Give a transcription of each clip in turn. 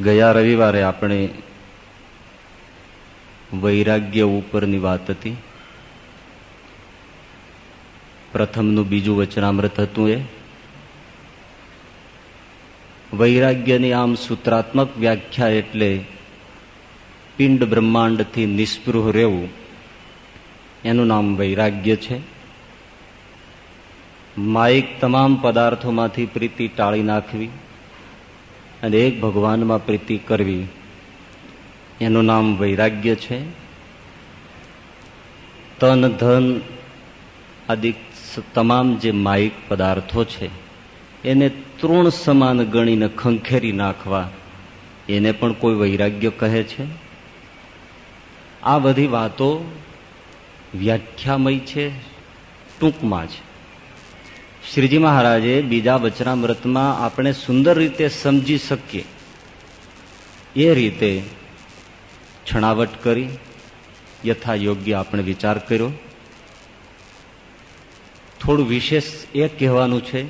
ગયા રવિવારે આપણે વૈરાગ્ય ઉપરની વાત હતી. પ્રથમનું બીજું વચનામૃત હતું એ. વૈરાગ્યની આમ સૂત્રાત્મક વ્યાખ્યા એટલે પિંડ બ્રહ્માંડથી નિસ્પૃહ રહેવું. એનું નામ વૈરાગ્ય છે. માઇક તમામ પદાર્થોમાંથી પ્રીતિ ટાળી નાખવી. અને એક ભગવાનમાં પ્રીતિ કરવી. એનું નામ વૈરાગ્ય છે. તન, ધન આદિ તમામ જે માયિક પદાર્થો છે, એને તૃણ સમાન ગણીને ખંખેરી નાખવા એને પણ કોઈ વૈરાગ્ય કહે છે? આ બધી વાતો વ્યાખ્યામય છે, ટૂંકમાં છે શ્રીજી મહારાજે બીજા વચનામૃતમાં આપણે સુંદર રીતે સમજી શકીએ. એ રીતે છણાવટ કરી યથા યોગ્ય આપણે વિચાર કર્યો. થોડું વિશેષ એ કહેવાનું છે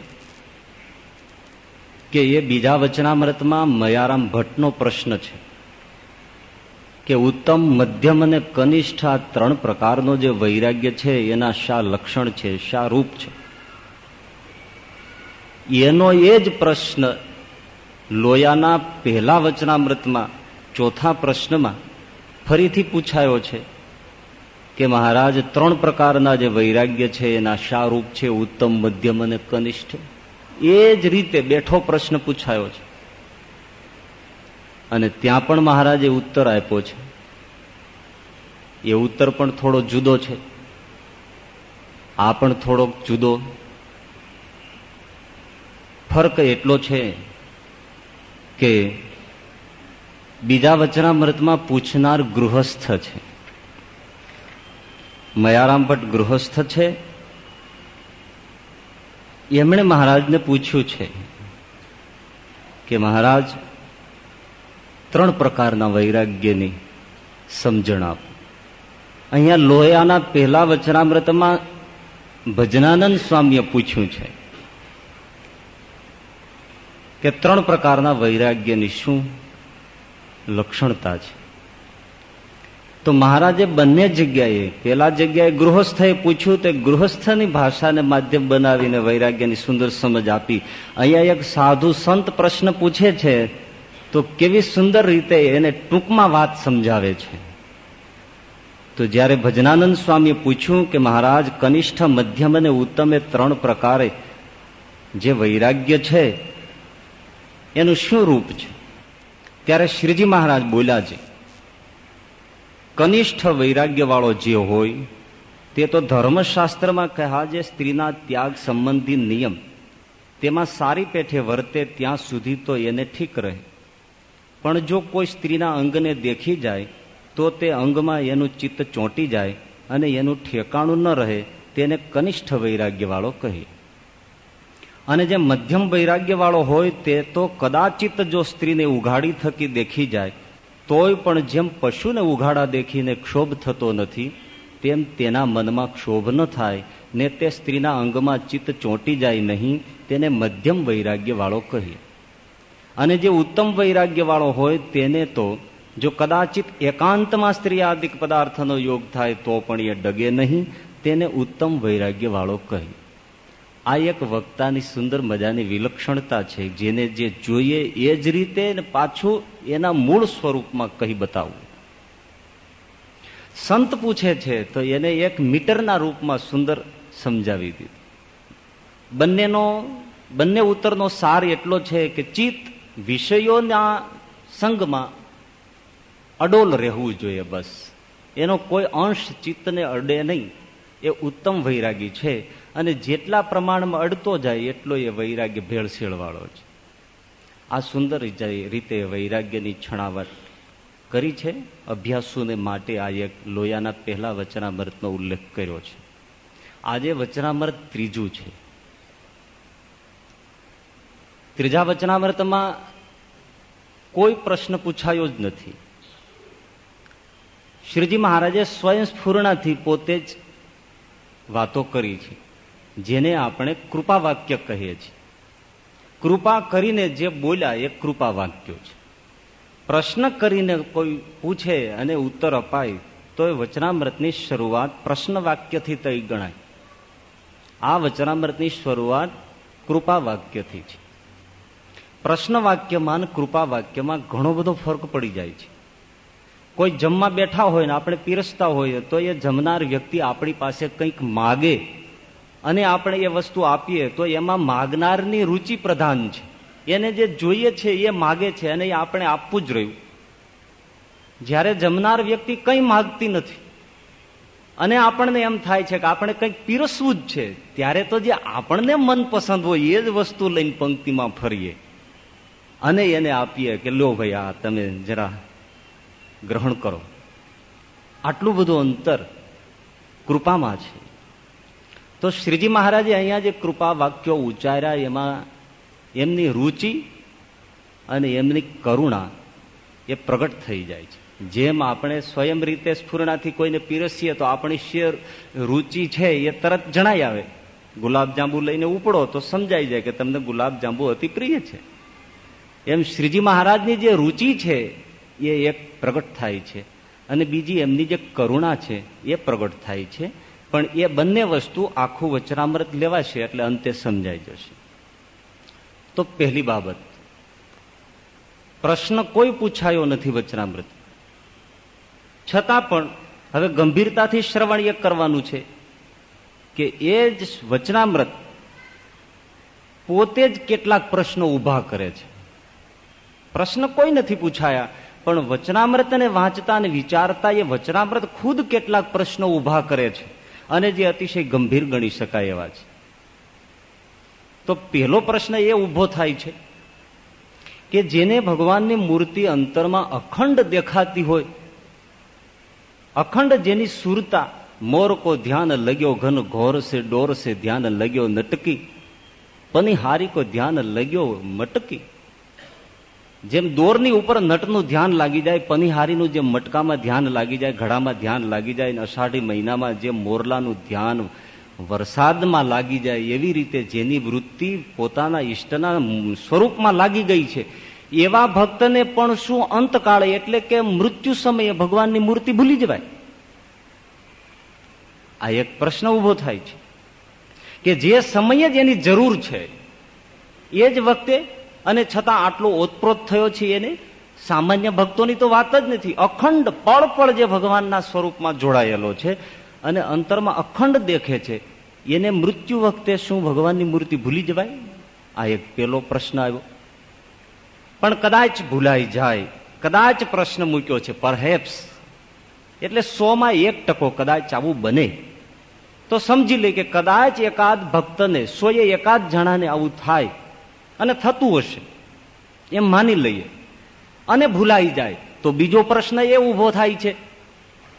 કે એ બીજા વચનામૃતમાં મયારામ ભટ્ટનો પ્રશ્ન છે કે ઉત્તમ, મધ્યમ અને કનિષ્ઠ આ ત્રણ પ્રકારનો જે વૈરાગ્ય છે, એના શા લક્ષણ છે, શા રૂપ છે? એનો એ જ પ્રશ્ન લોયાના પહેલા વચનામૃતમાં, ચોથા પ્રશ્નમાં ફરીથી પૂછાયો છે કે મહારાજ, ત્રણ પ્રકારના જે વૈરાગ્ય છે, એના શારૂપ છે, ઉત્તમ, મધ્યમ અને કનિષ્ઠ, એ જ રીતે બેઠો પ્રશ્ન પૂછાયો છે. અને ત્યાં પણ મહારાજે ઉત્તર આપ્યો છે. એ ઉત્તર પણ થોડો જુદો છે. આ પણ થોડોક જુદો ફરક એટલો છે કે બીજા વચનામૃતમાં પૂછનાર ગૃહસ્થ છે. મયારામ ભટ્ટ ગૃહસ્થ છે. એમણે મહારાજને પૂછ્યું છે કે મહારાજ, ત્રણ પ્રકારના વૈરાગ્યની સમજણ આપ. અહીંયા લોહિયાના પહેલા વચનામૃતમાં ભજનાનંદ સ્વામીએ પૂછ્યું છે. કે ત્રણ પ્રકારના વૈરાગ્યની શું લક્ષણતા છે? તો મહારાજે બંને જગ્યાએ પેલા જગ્યાએ ગૃહસ્થએ પૂછ્યું તે ગૃહસ્થની ભાષાને માધ્યમ બનાવીને વૈરાગ્યની સુંદર સમજ આપી. અહીંયા એક સાધુ સંત પ્રશ્ન પૂછે છે, તો કેવી સુંદર રીતે એને ટૂંકમાં વાત સમજાવે છે? તો જ્યારે ભજનાનંદ સ્વામીએ પૂછ્યું કે મહારાજ, કનિષ્ઠ મધ્યમ અને ઉત્તમ એ ત્રણ પ્રકારે જે વૈરાગ્ય છે એનું શું રૂપ છે? ત્યારે શ્રીજી મહારાજ બોલ્યા છે, કનિષ્ઠ વૈરાગ્ય વાળો જે હોય, તે તો ધર્મશાસ્ત્રમાં કહ્યા જે સ્ત્રીના ત્યાગ સંબંધી નિયમ, તેમાં સારી પેઠે વર્તે ત્યાં સુધી તો એને ઠીક રહે. પણ જો કોઈ સ્ત્રીના અંગને દેખી જાય, તો તે અંગમાં એનું ચિત્ત ચોંટી જાય અને એનું ઠેકાણું ન રહે, તેને કનિષ્ઠ વૈરાગ્ય વાળો કહીએ અને જે મધ્યમ વૈરાગ્ય વાળો હોય તે તો કદાચિત જો સ્ત્રીને ઉઘાડી થકી દેખી જાય, તોય પણ જેમ પશુને ઉઘાડા દેખીને ક્ષોભ થતો નથી, તેમ તેના મનમાં ક્ષોભ ન થાય, ને તે સ્ત્રીના અંગમાં ચિત્ત ચોંટી જાય નહીં, તેને મધ્યમ વૈરાગ્ય વાળો કહીએ અને જે ઉત્તમ વૈરાગ્ય વાળો હોય તેને તો, જો કદાચિત એકાંતમાં સ્ત્રી આદિક પદાર્થનો યોગ થાય, તો પણ એ ડગે નહીં, તેને ઉત્તમ વૈરાગ્ય વાળો કહીએ આ એક વક્તાની સુંદર મજાની વિલક્ષણતા છે. જેને જે જોઈએ એ જ રીતે પાછું એના મૂળ સ્વરૂપમાં કહી બતાવવું સંત પૂછે છે, તો એને એક મીટરના રૂપમાં સુંદર સમજાવી દીધું. બંનેનો, બંને ઉત્તરનો સાર એટલો છે કે ચિત્ત વિષયોના સંગમાં અડોલ રહેવું જોઈએ બસ. એનો કોઈ અંશ ચિત્તને અડે નહીં. એ ઉત્તમ વૈરાગી છે. અને જેટલા પ્રમાણમાં અડતો જાય એટલો એ વૈરાગ્ય ભેળસેળ વાળો છે. આ સુંદર રીતે વૈરાગ્યની છણાવટ કરી છે. અભ્યાસુને માટે આ એક લોયાના પહેલા વચનામૃતનો ઉલ્લેખ કર્યો છે. આજે વચનામૃત ત્રીજું છે. ત્રીજા વચનામૃતમાં કોઈ પ્રશ્ન પૂછાયો જ નથી. શ્રીજી મહારાજે સ્વયં સ્ફૂર્ણાથી પોતે જ વાતો કરી છે. જેને આપણે કૃપા વાક્ય કહીએ છીએ. કૃપા કરીને જે બોલ્યા એ કૃપા વાક્યો છે. પ્રશ્ન કરીને કોઈ પૂછે અને ઉત્તર અપાય તો એ વચનામૃતની શરૂઆત પ્રશ્ન વાક્યથી થઈ ગણાય. આ વચનામૃતની શરૂઆત કૃપા વાક્યથી છે. પ્રશ્ન વાક્યમાં કૃપા વાક્યમાં ઘણો બધો ફરક પડી જાય છે. કોઈ જમવા બેઠા હોય ને આપણે પીરસતા હોઈએ, તો એ જમનાર વ્યક્તિ આપણી પાસે કંઈક માગે અને આપણે એ વસ્તુ આપીએ તો એમાં માગનારની રુચિ પ્રધાન છે. એને જે જોઈએ છે, એ માગે છે અને એ આપણે આપવું જ રહ્યું. જ્યારે જમનાર વ્યક્તિ કંઈ માગતી નથી અને આપણને એમ થાય છે કે આપણે કંઈક પીરસવું જ છે, ત્યારે તો જે આપણને મનપસંદ હોય એ જ વસ્તુ લઈને પંક્તિમાં ફરીએ. અને એને આપીએ કે લો ભાઈ, આ તમે જરા ગ્રહણ કરો. આટલું બધું અંતર કૃપામાં છે. તો શ્રીજી મહારાજે અહીંયા જે કૃપા વાક્યો ઉચ્ચાર્યા, એમાં એમની રુચિ અને એમની કરુણા એ પ્રગટ થઈ જાય છે. જેમ આપણે સ્વયં રીતે સ્ફૂર્ણાથી કોઈને પીરસીએ તો આપણી શેર રુચિ છે એ તરત જણાઈ આવે. ગુલાબજાંબુ લઈને ઉપડો તો સમજાઈ જાય કે તમને ગુલાબજાંબુ અતિ પ્રિય છે. એમ શ્રીજી મહારાજની જે રુચિ છે એ એક પ્રગટ થાય છે. અને બીજી એમની જે કરુણા છે એ પ્રગટ થાય છે. પણ એ બંને વસ્તુ આખું વચરામૃત લેવાશે એટલે અંતે સમજાઈ જશે. તો પહેલી બાબત. પ્રશ્ન કોઈ પૂછાયો નથી વચનામૃત. છતાં પણ હવે ગંભીરતાથી શ્રવણ એ કરવાનું છે કે એ જ વચનામૃત પોતે જ કેટલાક પ્રશ્નો ઊભા કરે છે. પ્રશ્ન કોઈ નથી પૂછાયા, પણ વચનામૃતને વાંચતા અને વિચારતા એ વચનામૃત ખુદ કેટલાક પ્રશ્નો ઊભા કરે છે. અને જે અતિશય ગંભીર ગણી શકાય એવા છે. તો પહેલો પ્રશ્ન એ ઊભો થાય છે કે જેને ભગવાનની મૂર્તિ અંતરમાં અખંડ દેખાતી હોય, અખંડ જેની સુરતા મોર કો ધ્યાન લગ્યો ઘન, ઘોર સે ડોર સે ધ્યાન લગ્યો નટકી, પનિહારી કો ધ્યાન લગ્યો મટકી જેમ દોરની ઉપર નટનું ધ્યાન લાગી જાય, પનિહારીનું જેમ મટકામાં ધ્યાન લાગી જાય, ઘડામાં ધ્યાન લાગી જાય અને અષાઢી મહિનામાં જે મોરલાનું ધ્યાન વરસાદમાં લાગી જાય, એવી રીતે જેની વૃત્તિ પોતાના ઈષ્ટના સ્વરૂપમાં લાગી ગઈ છે. એવા ભક્તને પણ શું અંતકાળે, એટલે કે મૃત્યુ સમયે ભગવાનની મૂર્તિ ભૂલી જવાય? આ એક પ્રશ્ન ઊભો થાય છે. કે જે સમયે જ એની જરૂર છે, એ જ વખતે અને છતાં આટલો ઓતપ્રોત થયો છે એને, સામાન્ય ભક્તોની તો વાત જ નથી. અખંડ પળ પળ જે ભગવાનના સ્વરૂપમાં જોડાયેલો છે અને અંતરમાં અખંડ દેખે છે, એને મૃત્યુ વખતે શું ભગવાનની મૂર્તિ ભૂલી જવાય? આ એક પેલો પ્રશ્ન આવ્યો. પણ કદાચ ભૂલાઈ જાય, કદાચ પ્રશ્ન મૂક્યો છે, પરહેપ્સ. એટલે સોમાં એક ટકો કદાચ આવું બને. તો સમજી લે કે કદાચ એકાદ ભક્તને, સોએ એકાદ જણાને આવું થાય. અને થતું હશે. એમ માની લઈએ. અને ભૂલાઈ જાય. તો બીજો પ્રશ્ન એ ઊભો થાય છે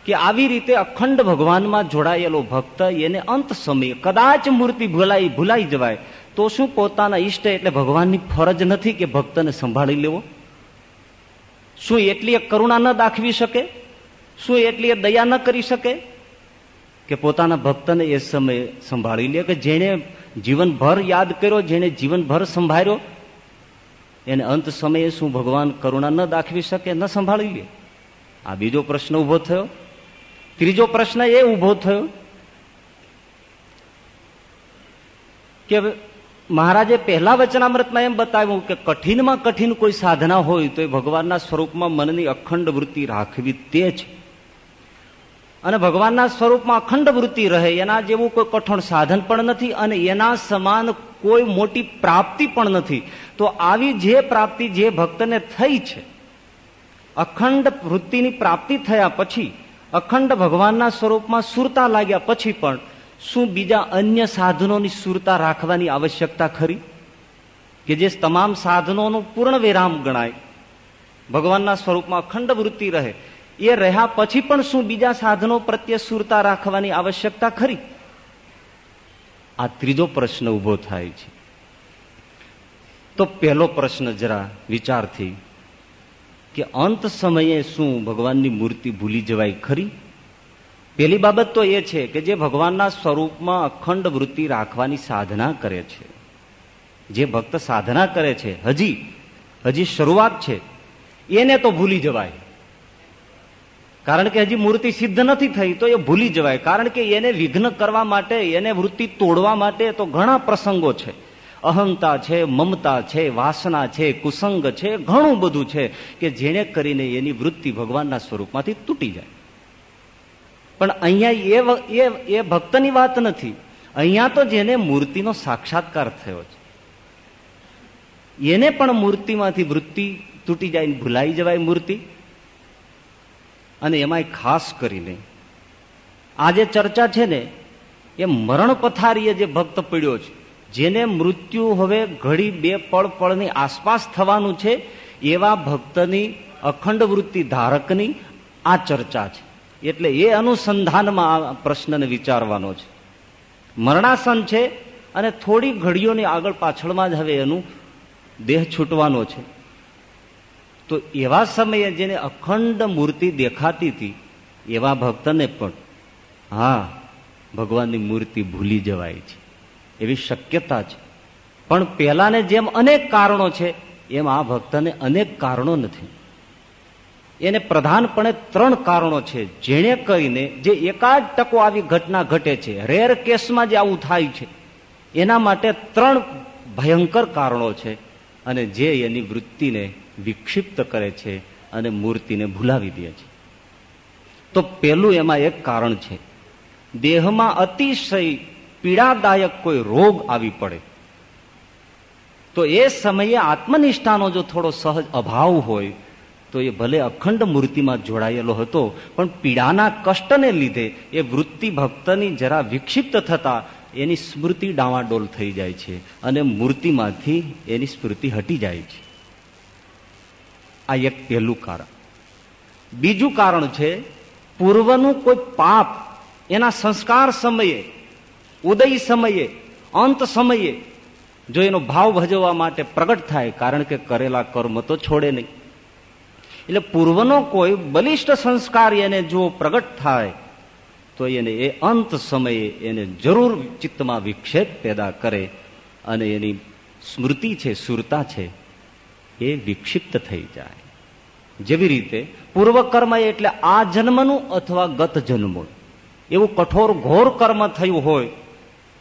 કે આવી રીતે અખંડ ભગવાનમાં જોડાયેલો ભક્ત એને અંત સમયે કદાચ મૂર્તિ ભૂલાઈ ભૂલાઈ જવાય, તો શું પોતાના ઈષ્ટ એટલે ભગવાનની ફરજ નથી કે ભક્તને સંભાળી લેવો? શું એટલી કરુણા ન દાખવી શકે? શું એટલી દયા ન કરી શકે? કે પોતાના ભક્તને એ સમયે સંભાળી લે કે જેને જીવનભર યાદ કર્યો જેને જીવનભર સંભાળ્યો, એને અંત સમયે શું ભગવાન કરુણા ન દાખવી શકે, ન સંભાળી લે? આ બીજો પ્રશ્ન ઊભો થયો. ત્રીજો પ્રશ્ન એ ઊભો થયો કે મહારાજે પહેલા વચનામૃતમાં એમ બતાવ્યું કે કઠિનમાં કઠિન કોઈ સાધના હોય, તો એ ભગવાનના સ્વરૂપમાં મનની અખંડ વૃત્તિ રાખવી તે છે અને ભગવાનના સ્વરૂપમાં અખંડ વૃત્તિ રહે, એના જેવું કોઈ કઠોળ સાધન પણ નથી અને એના સમાન કોઈ મોટી પ્રાપ્તિ પણ નથી. તો આવી જે પ્રાપ્તિ જે ભક્તને થઈ છે, અખંડ વૃત્તિની પ્રાપ્તિ થયા પછી, અખંડ ભગવાનના સ્વરૂપમાં સુરતા લાગ્યા પછી પણ, શું બીજા અન્ય સાધનોની સુરતા રાખવાની આવશ્યકતા ખરી? કે જે તમામ સાધનોનું પૂર્ણ વિરામ ગણાય? ભગવાનના સ્વરૂપમાં અખંડ વૃત્તિ રહે એ રહ્યા પછી પણ શું બીજા સાધનો પ્રત્યે સુરતા રાખવાની આવશ્યકતા ખરી? આ ત્રીજો પ્રશ્ન ઊભો થાય છે. તો પહેલો પ્રશ્ન જરા વિચારથી કે અંત સમયે શું ભગવાનની મૂર્તિ ભૂલી જવાય ખરી? પહેલી બાબત તો એ છે કે જે ભગવાનના સ્વરૂપમાં અખંડ વૃત્તિ રાખવાની સાધના કરે છે. જે ભક્ત સાધના કરે છે, હજી હજી શરૂઆત છે, એને તો ભૂલી જવાય. કારણ કે હજી મૂર્તિ સિદ્ધ નથી થઈ, તો એ ભૂલી જવાય. કારણ કે એને વિઘ્ન કરવા માટે, એને વૃત્તિ તોડવા માટે તો ઘણા પ્રસંગો છે. અહંતા છે, મમતા છે, વાસના છે, કુસંગ છે, ઘણું બધું છે કે જેને કરીને એની વૃત્તિ ભગવાનના સ્વરૂપમાંથી તૂટી જાય. પણ અહીંયા એ એ ભક્તની વાત નથી. અહીંયા તો જેને મૂર્તિનો સાક્ષાત્કાર થયો છે. એને પણ મૂર્તિમાંથી વૃત્તિ તૂટી જાય ભૂલાઈ જવાય મૂર્તિ. અને એમાંય ખાસ કરીને આ જે ચર્ચા છે ને, એ મરણ પથારીએ જે ભક્ત પીડ્યો છે, જેને મૃત્યુ હવે ઘડી બે પળ પળની આસપાસ થવાનું છે, એવા ભક્તની અખંડ વૃત્તિ ધારકની આ ચર્ચા છે. એટલે એ અનુસંધાનમાં આ પ્રશ્નને વિચારવાનો છે. મરણાસન છે અને થોડી ઘડીઓની આગળ પાછળમાં જ હવે એનું દેહ છૂટવાનો છે. તો એવા સમયે જેને અખંડ મૂર્તિ દેખાતી હતી, એવા ભક્તને પણ, હા, ભગવાનની મૂર્તિ ભૂલી જવાય છે. એવી શક્યતા છે. પણ પહેલાને જેમ અનેક કારણો છે, એમ આ ભક્તને અનેક કારણો નથી. એને પ્રધાનપણે ત્રણ કારણો છે, જેણે કરીને જે એકાદ ટકો આવી ઘટના ઘટે છે, રેર કેસમાં જે આવું થાય છે, એના માટે ત્રણ ભયંકર કારણો છે, અને જે એની વૃત્તિને વિક્ષિપ્ત કરે છે અને મૂર્તિને ભૂલાવી દે છે. તો પેલું એમાં એક કારણ છે. દેહમાં અતિશય પીડાદાયક કોઈ રોગ આવી પડે. તો એ સમયે આત્મનિષ્ઠાનો જો થોડો સહજ અભાવ હોય, તો એ ભલે અખંડ મૂર્તિમાં જોડાયેલો હતો, પણ પીડાના કષ્ટને લીધે એ વૃત્તિ ભક્તની જરા વિક્ષિપ્ત થતા એની સ્મૃતિ ડાવાડોલ થઈ જાય છે અને મૂર્તિમાંથી એની સ્મૃતિ હટી જાય છે. આ એક પહેલું કારણ. બીજું કારણ છે, પૂર્વનું કોઈ પાપ એના સંસ્કાર સમયે, ઉદય સમયે, અંત સમયે, જો એનો ભાવ ભજવવા માટે પ્રગટ થાય, કારણ કે કરેલા કર્મ તો છોડે નહીં. એટલે પૂર્વનો કોઈ બલિષ્ઠ સંસ્કાર એને જો પ્રગટ થાય, તો એને એ અંત સમયે એને જરૂર ચિત્તમાં વિક્ષેપ પેદા કરે અને એની સ્મૃતિ છે, સુરતા છે એ વિક્ષિપ્ત થઈ જાય. જેવી રીતે પૂર્વ કર્મ એટલે આ જન્મનું અથવા ગત જન્મનું. એવું કઠોર ઘોર કર્મ થયું હોય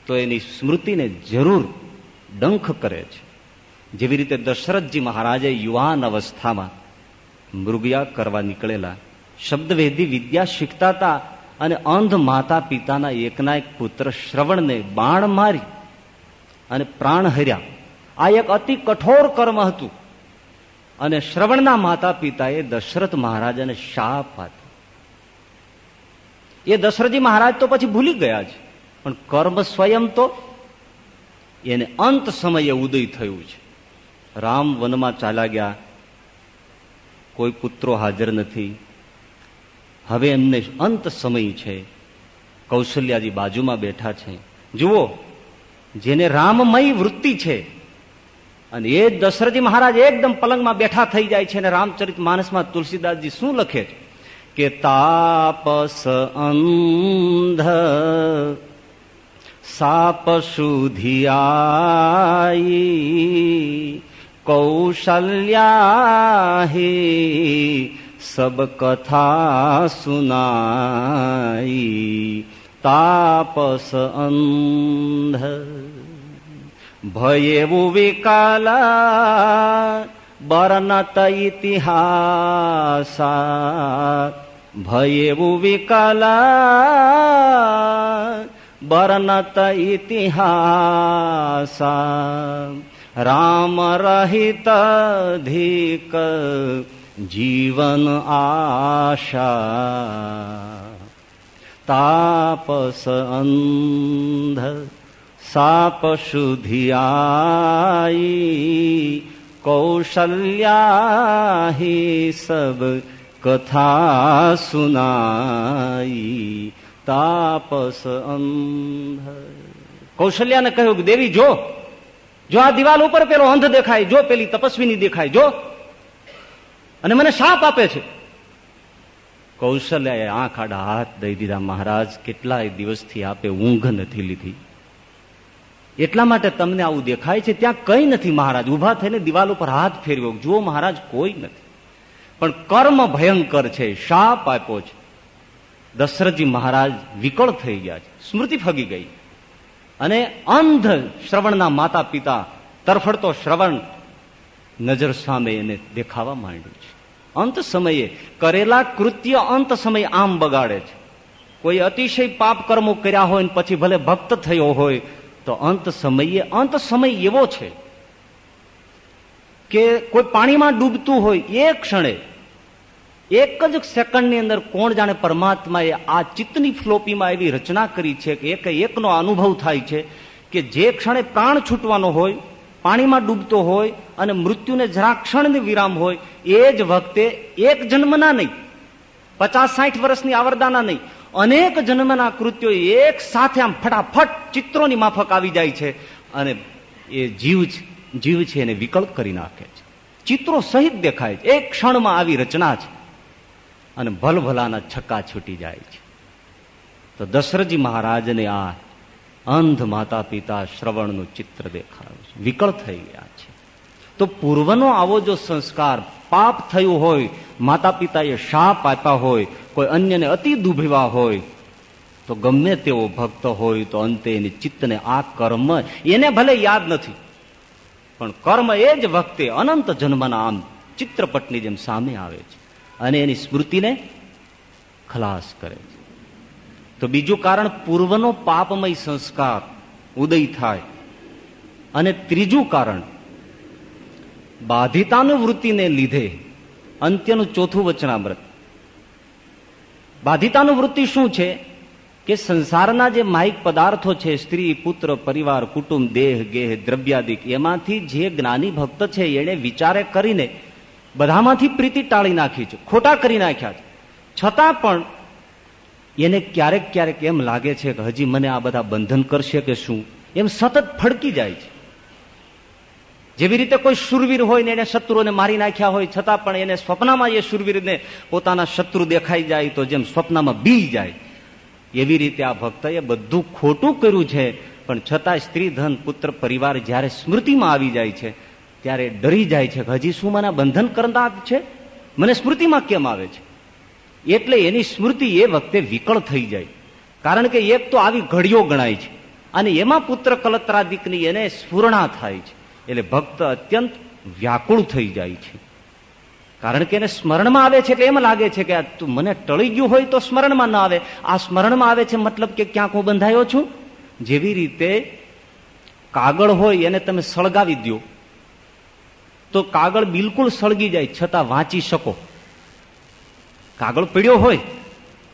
તો એની સ્મૃતિને જરૂર ડંખ કરે છે. જેવી રીતે દશરથજી મહારાજે યુવાન અવસ્થામાં મૃગયા કરવા નીકળેલા શબ્દવેદી વિદ્યા શીખતા હતા અને અંધ માતા પિતાના એકના એક પુત્ર શ્રવણને બાણ મારી અને પ્રાણ હર્યા. આ એક અતિ કઠોર કર્મ હતું. અને શ્રવણના માતા પિતાએ દશરથ મહારાજાને શાપ આપ્યો. એ દશરથજી મહારાજ તો પછી ભૂલી ગયા છે પણ કર્મ સ્વયં તો એને અંત સમયે ઉદય થયું છે. રામ વનમાં ચાલ્યા ગયા. કોઈ પુત્રો હાજર નથી. હવે એમને અંત સમય છે. કૌશલ્યાજી બાજુમાં બેઠા છે. જુઓ, જેને રામમય વૃત્તિ છે અને એ દશરથજી મહારાજ એકદમ પલંગમાં બેઠા થઈ જાય છે અને રામચરિત માનસમાં તુલસીદાસજી શું લખે છે? કે તાપસ અંધ સાપ સુધિયાઈ કૌશલ્યા સબ કથા સુનાઈ તાપસ અંધ ભયેવું વિકાલા, બરનત ઇતિહાસા ભયેવું વિકાલા, બરનત ઇતિહાસા રામ રહિત ધીક જીવન આશા. તાપસ અંધ સાપ સુધિયાઈ કૌશલ્યા સબ કથા સુનાઈ તાપસ અંધ કૌશલ્યાને કહ્યું કે દેવી જો જો આ દિવાલ ઉપર પેલો અંધ દેખાય, જો પેલી તપસ્વીની દેખાય, જો. અને મને શાપ આપે છે. કૌશલ્યાએ આંખ આડા હાથ દઈ દીધા, મહારાજ, કેટલાય દિવસથી આપે ઊંઘ નથી લીધી. એટલા માટે તમને આવું દેખાય છે, ત્યાં કઈ નથી મહારાજ. ઊભા થઈને દિવાલ ઉપર હાથ ફેરવ્યો. જુઓ મહારાજ, કોઈ નથી. પણ કર્મ ભયંકર છે, શાપ આપ્યો છે. દશરથજી મહારાજ વિકળ થઈ ગયા છે. સ્મૃતિ ફગી ગઈ. અને અંધ શ્રવણના માતા પિતા તરફડતો શ્રવણ નજર સામે એને દેખાવા માંડ્યું છે. અંત સમયે કરેલા કૃત્ય અંત સમય આમ બગાડે છે. કોઈ અતિશય પાપ કર્મો કર્યા હોય પછી ભલે ભક્ત થયો હોય તો અંત સમયે, અંત સમય એવો છે કે કોઈ પાણીમાં ડૂબતું હોય એ ક્ષણે, એક જ સેકન્ડની અંદર કોણ જાણે પરમાત્માએ આ ચિત્તની ફ્લોપીમાં એવી રચના કરી છે કે એક એકનો અનુભવ થાય છે કે જે ક્ષણે પ્રાણ છૂટવાનો હોય, પાણીમાં ડૂબતો હોય અને મૃત્યુને જરા ક્ષણની વિરામ હોય, એ જ વખતે એક જન્મના નહીં, પચાસ સાઠ વર્ષની આવરદાના નહીં અનેક જન્મના કૃત્યો એક સાથે આમ ફટાફટ ચિત્રોની માફક આવી જાય છે અને એ જીવ જીવ છે એને વિકલ્પ કરી નાખે છે. ચિત્રો સહિત દેખાય છે. એક ક્ષણમાં આવી રચના છે અને ભલભલાના છક્કા છૂટી જાય છે. તો દશરથજી મહારાજને આ અંધ માતા પિતા શ્રવણનું ચિત્ર દેખાયું છે. વિકળ થઈ ગયા છે. તો પૂર્વનો આવો જો સંસ્કાર પાપ થયું હોય માતા પિતાએ શાપ આપ્યા હોય કોઈ અન્યને અતિ દુભેવા હોય, તો ગમે તેવો ભક્ત હોય તો અંતે એની ચિત્તને આ કર્મ એને ભલે યાદ નથી, પણ કર્મ એ જ વખતે અનંત જન્મના આમ ચિત્રપટની જેમ સામે આવે છે અને એની સ્મૃતિને ખલાસ કરે છે. તો બીજું કારણ પૂર્વનો પાપમય સંસ્કાર, ઉદય થાય. અને ત્રીજું કારણ, બાધિતાનુવૃત્તિને લીધે અંત્યનું ચોથું વચનામૃત. બાધિતાનુવૃત્તિ શું છે? કે સંસારના જે માહિક પદાર્થો છે, સ્ત્રી, પુત્ર, પરિવાર, કુટુંબ, દેહ, ગેહ, દ્રવ્યાદિક, એમાંથી જે જ્ઞાની ભક્ત છે એને વિચારે કરીને બધામાંથી પ્રીતિ ટાળી નાખી છે, ખોટા કરી નાખ્યા છે. છતાં પણ એને ક્યારેક ક્યારેક એમ લાગે છે કે હજી મને આ બધા બંધન કરશે કે શું? એમ સતત ફડકી જાય છે. જેવી રીતે કોઈ શુરવીર હોય ને એને શત્રુઓને મારી નાખ્યા હોય, છતાં પણ એને સ્વપ્નમાં એ શુરવીરને પોતાના શત્રુ દેખાઈ જાય તો જેમ સ્વપ્નમાં બી જાય, એવી રીતે આ ભક્તએ બધું ખોટું કર્યું છે. પણ છતાં સ્ત્રી, ધન, પુત્ર, પરિવાર જ્યારે સ્મૃતિમાં આવી જાય છે, ત્યારે ડરી જાય છે હજી શું મને બંધન કરતા છે? મને સ્મૃતિમાં કેમ આવે છે? એટલે એની સ્મૃતિ એ વખતે વિકળ થઈ જાય. કારણ કે એક તો આવી ઘડીઓ ગણાય છે, અને એમાં પુત્ર કલત્રાદિકની એને સ્ફૂર્ણા થાય છે. એટલે ભક્ત અત્યંત વ્યાકુળ થઈ જાય છે. કારણ કે એને સ્મરણમાં આવે છે એટલે એમ લાગે છે કે તું મને ટળી ગયું હોય તો સ્મરણમાં ના આવે. આ સ્મરણમાં આવે છે મતલબ કે ક્યાંક હું બંધાયો છું? જેવી રીતે કાગળ હોય એને તમે સળગાવી દો તો કાગળ બિલકુલ સળગી જાય છતાં વાંચી શકો. કાગળ પીડ્યો હોય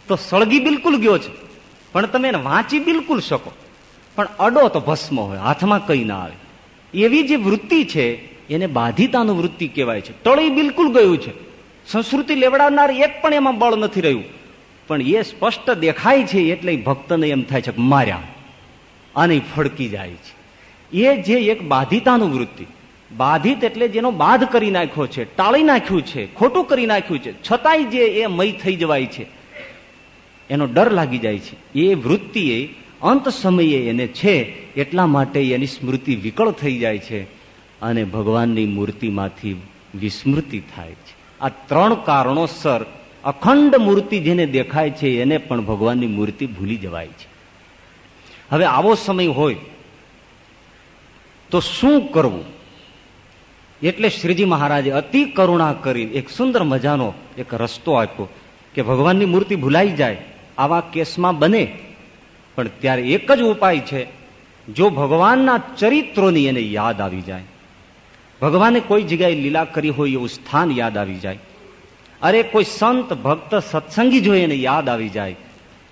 તો સળગી બિલકુલ ગયો છે. પણ તમે એને વાંચી બિલકુલ શકો. પણ અડો તો ભસ્મ હોય, હાથમાં કઈ ના આવે. એવી જે વૃત્તિ છે, એને બાધિતાનું વૃત્તિ કહેવાય છે. ટળી બિલકુલ ગયું છે. સંસ્કૃતિ લેવડાવનાર એક પણ એમાં બળ નથી રહ્યું. પણ એ સ્પષ્ટ દેખાય છે એટલે ભક્તને એમ થાય છે માર્યા. અને ફડકી જાય છે. એ જે એક બાધિતાનું વૃત્તિ. બાધિત એટલે જેનો બાધ કરી નાખ્યો છે, ટાળી નાખ્યું છે, ખોટું કરી નાખ્યું છે. છતાંય જે એ મય થઈ જવાય છે. એનો ડર લાગી જાય છે. એ વૃત્તિ એ અંત સમયે એને છે, એટલા માટે એની સ્મૃતિ વિકળ થઈ જાય છે અને ભગવાનની મૂર્તિમાંથી વિસ્મૃતિ થાય છે. આ ત્રણ કારણોસર અખંડ મૂર્તિ જેને દેખાય છે, એને પણ ભગવાનની મૂર્તિ ભૂલી જવાય છે. હવે આવો સમય હોય, તો શું કરવું? એટલે શ્રીજી મહારાજે અતિ કરુણા કરી એક સુંદર મજાનો એક રસ્તો આપ્યો કે ભગવાનની મૂર્તિ ભૂલાઈ જાય, આવા કેસમાં બને. પણ ત્યારે એક જ ઉપાય છે. જો ભગવાનના ચરિત્રોની એને યાદ આવી જાય, ભગવાને કોઈ જગ્યાએ લીલા કરી હોય એવું સ્થાન યાદ આવી જાય, અરે કોઈ સંત, ભક્ત, સત્સંગી જો એને યાદ આવી જાય,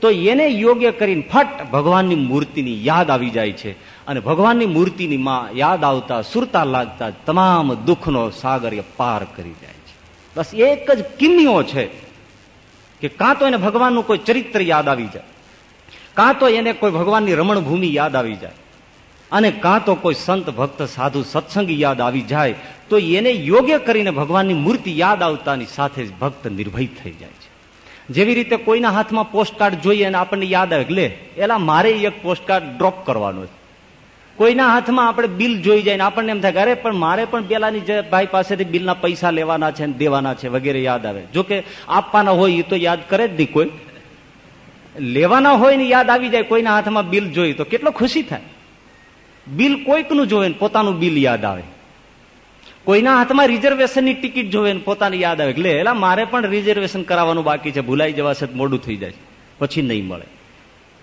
તો એને યોગ્ય કરીને ફટ ભગવાનની મૂર્તિની યાદ આવી જાય છે. અને ભગવાનની મૂર્તિની માં યાદ આવતા, સુરતા લાગતા તમામ દુઃખનો સાગર એ પાર કરી જાય છે. બસ એક જ કિમિયો છે કે કાં તો એને ભગવાનનું કોઈ ચરિત્ર યાદ આવી જાય. કાં તો એને કોઈ ભગવાનની રમણભૂમિ યાદ આવી જાય અને કાં તો કોઈ સંત, ભક્ત, સાધુ, સત્સંગ યાદ આવી જાય, તો એને યોગ્ય કરીને ભગવાનની મૂર્તિ યાદ આવતાની સાથે જ ભક્ત નિર્ભય થઈ જાય છે. જેવી રીતે કોઈના હાથમાં પોસ્ટકાર્ડ જોઈએ અને આપણને યાદ આવે, લે, એલા મારે એક પોસ્ટકાર્ડ ડ્રોપ કરવાનો છે. કોઈના હાથમાં આપણે બિલ જોઈ જાય ને આપણને એમ થાય અરે, પણ મારે પણ પેલાની ભાઈ પાસેથી બિલના પૈસા લેવાના છે દેવાના છે વગેરે યાદ આવે. જો કે આપવાના હોય એ તો યાદ કરે જ નહીં કોઈ. લેવાના હોય ને યાદ આવી જાય, કોઈના હાથમાં બિલ જોયું તો કેટલો ખુશી થાય. બિલ કોઈકનું જોવે ને પોતાનું બિલ યાદ આવે. કોઈના હાથમાં રિઝર્વેશનની ટિકિટ જોવે ને પોતાની યાદ આવે. એટલે એલા, મારે પણ રિઝર્વેશન કરાવવાનું બાકી છે, ભૂલાઈ જવાશે મોડું થઈ જાય. પછી નહીં મળે.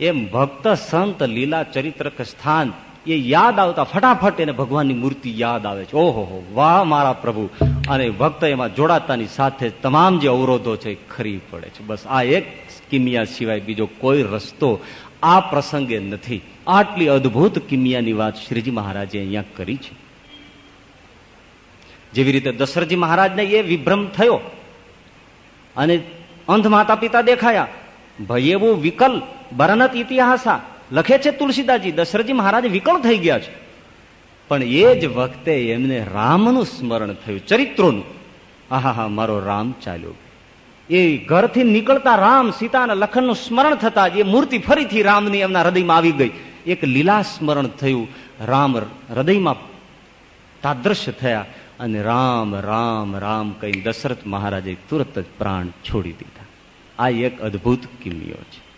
એમ ભક્ત, સંત, લીલા ચરિત્ર સ્થાન, એ યાદ આવતા ફટાફટ એને ભગવાનની મૂર્તિ યાદ આવે છે. ઓહો હો, વાહ મારા પ્રભુ. અને ભક્ત એમાં જોડાતાની સાથે તમામ જે અવરોધો છે ખરી પડે છે. બસ આ એક કિમિયા સિવાય બીજો કોઈ રસ્તો આ પ્રસંગે નથી. આટલી અદભુત કિમિયાની વાત શ્રીજી મહારાજે અહીંયા કરી છે. જેવી રીતે દશરથજી મહારાજને એ વિભ્રમ થયો અને અંધ માતા પિતા દેખાયા ભયેવું વિકલ બરનત ઇતિહાસા. લખે છે તુલસીદાસજી, દશરથજી મહારાજ વિકળ થઈ ગયા છે. પણ એ જ વખતે એમને રામનું સ્મરણ થયું, ચરિત્રોનું. આહા હા મારો રામ ચાલ્યો એ ઘરથી નીકળતા રામ સીતા અને લખનનું સ્મરણ થતા એ મૂર્તિ ફરીથી રામની એમના હૃદયમાં આવી ગઈ. એક લીલા સ્મરણ થયું. રામ હૃદયમાં તાદ્રશ્ય થયા અને રામ રામ રામ કઈ દશરથ મહારાજે તુરત જ પ્રાણ છોડી દીધા. આ એક અદભુત કિમિયો છે.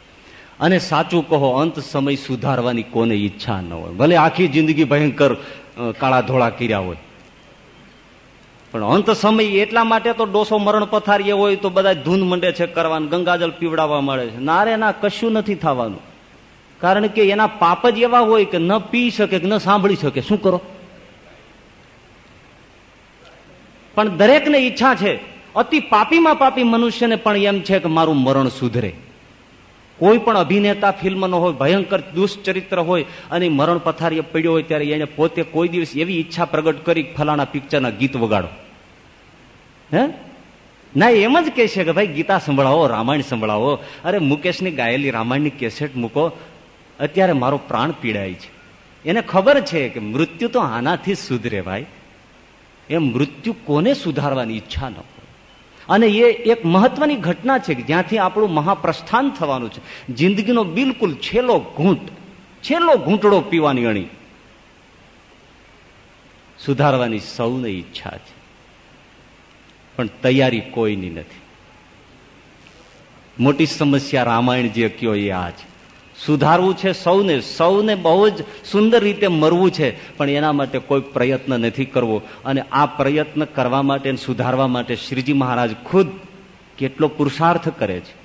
અને સાચું કહો, અંત સમય સુધારવાની કોને ઈચ્છા ન હોય. ભલે આખી જિંદગી ભયંકર કાળા ધોળા કર્યા હોય. પણ અંત સમય એટલા માટે તો ડોસો મરણ પથારીએ હોય તો બધા ધૂન મંડે છે કરવાનું, ગંગાજળ પીવડાવવા મળે છે. નારે ના કશું નથી થવાનું. કારણ કે એના પાપ જ એવા હોય કે ન પી શકે કે ન સાંભળી શકે. શું કરો? પણ દરેકને ઈચ્છા છે, અતિ પાપીમાં પાપી મનુષ્યને પણ એમ છે કે મારું મરણ સુધરે. કોઈ પણ અભિનેતા ફિલ્મનો હોય, ભયંકર દુષ્ચરિત્ર હોય અને મરણ પથારીએ પડ્યો હોય ત્યારે એને પોતે કોઈ દિવસ એવી ઈચ્છા પ્રગટ કરી ફલાણા પિક્ચરના ગીત વગાડો. હે? ના, એમ જ કહે છે કે ભાઈ, ગીતા સંભળાવો, રામાયણ સંભળાવો. અરે, મુકેશની ગાયેલી રામાયણની કેસેટ મૂકો. અત્યારે મારો પ્રાણ પીડાય છે. એને ખબર છે કે મૃત્યુ તો આનાથી સુધરે ભાઈ. એમ મૃત્યુ કોને સુધારવાની ઈચ્છા ન અને એ એક મહત્વની ઘટના છે કે જ્યાંથી આપણું મહાપ્રસ્થાન થવાનું છે. જિંદગીનો બિલકુલ છેલ્લો ઘૂંટ, છેલ્લો ઘૂંટડો પીવાની અણી સુધારવાની સૌને ઈચ્છા છે. પણ તૈયારી કોઈની નથી. મોટી સમસ્યા રામાયણ જે કયો એ આ છે. સુધારવું છે સૌને. સૌને બહુ જ સુંદર રીતે મરવું છે. પણ એના માટે કોઈ પ્રયત્ન નથી કરવો. અને આ પ્રયત્ન કરવા માટે સુધારવા માટે શ્રીજી મહારાજ ખુદ કેટલો પુરુષાર્થ કરે છે.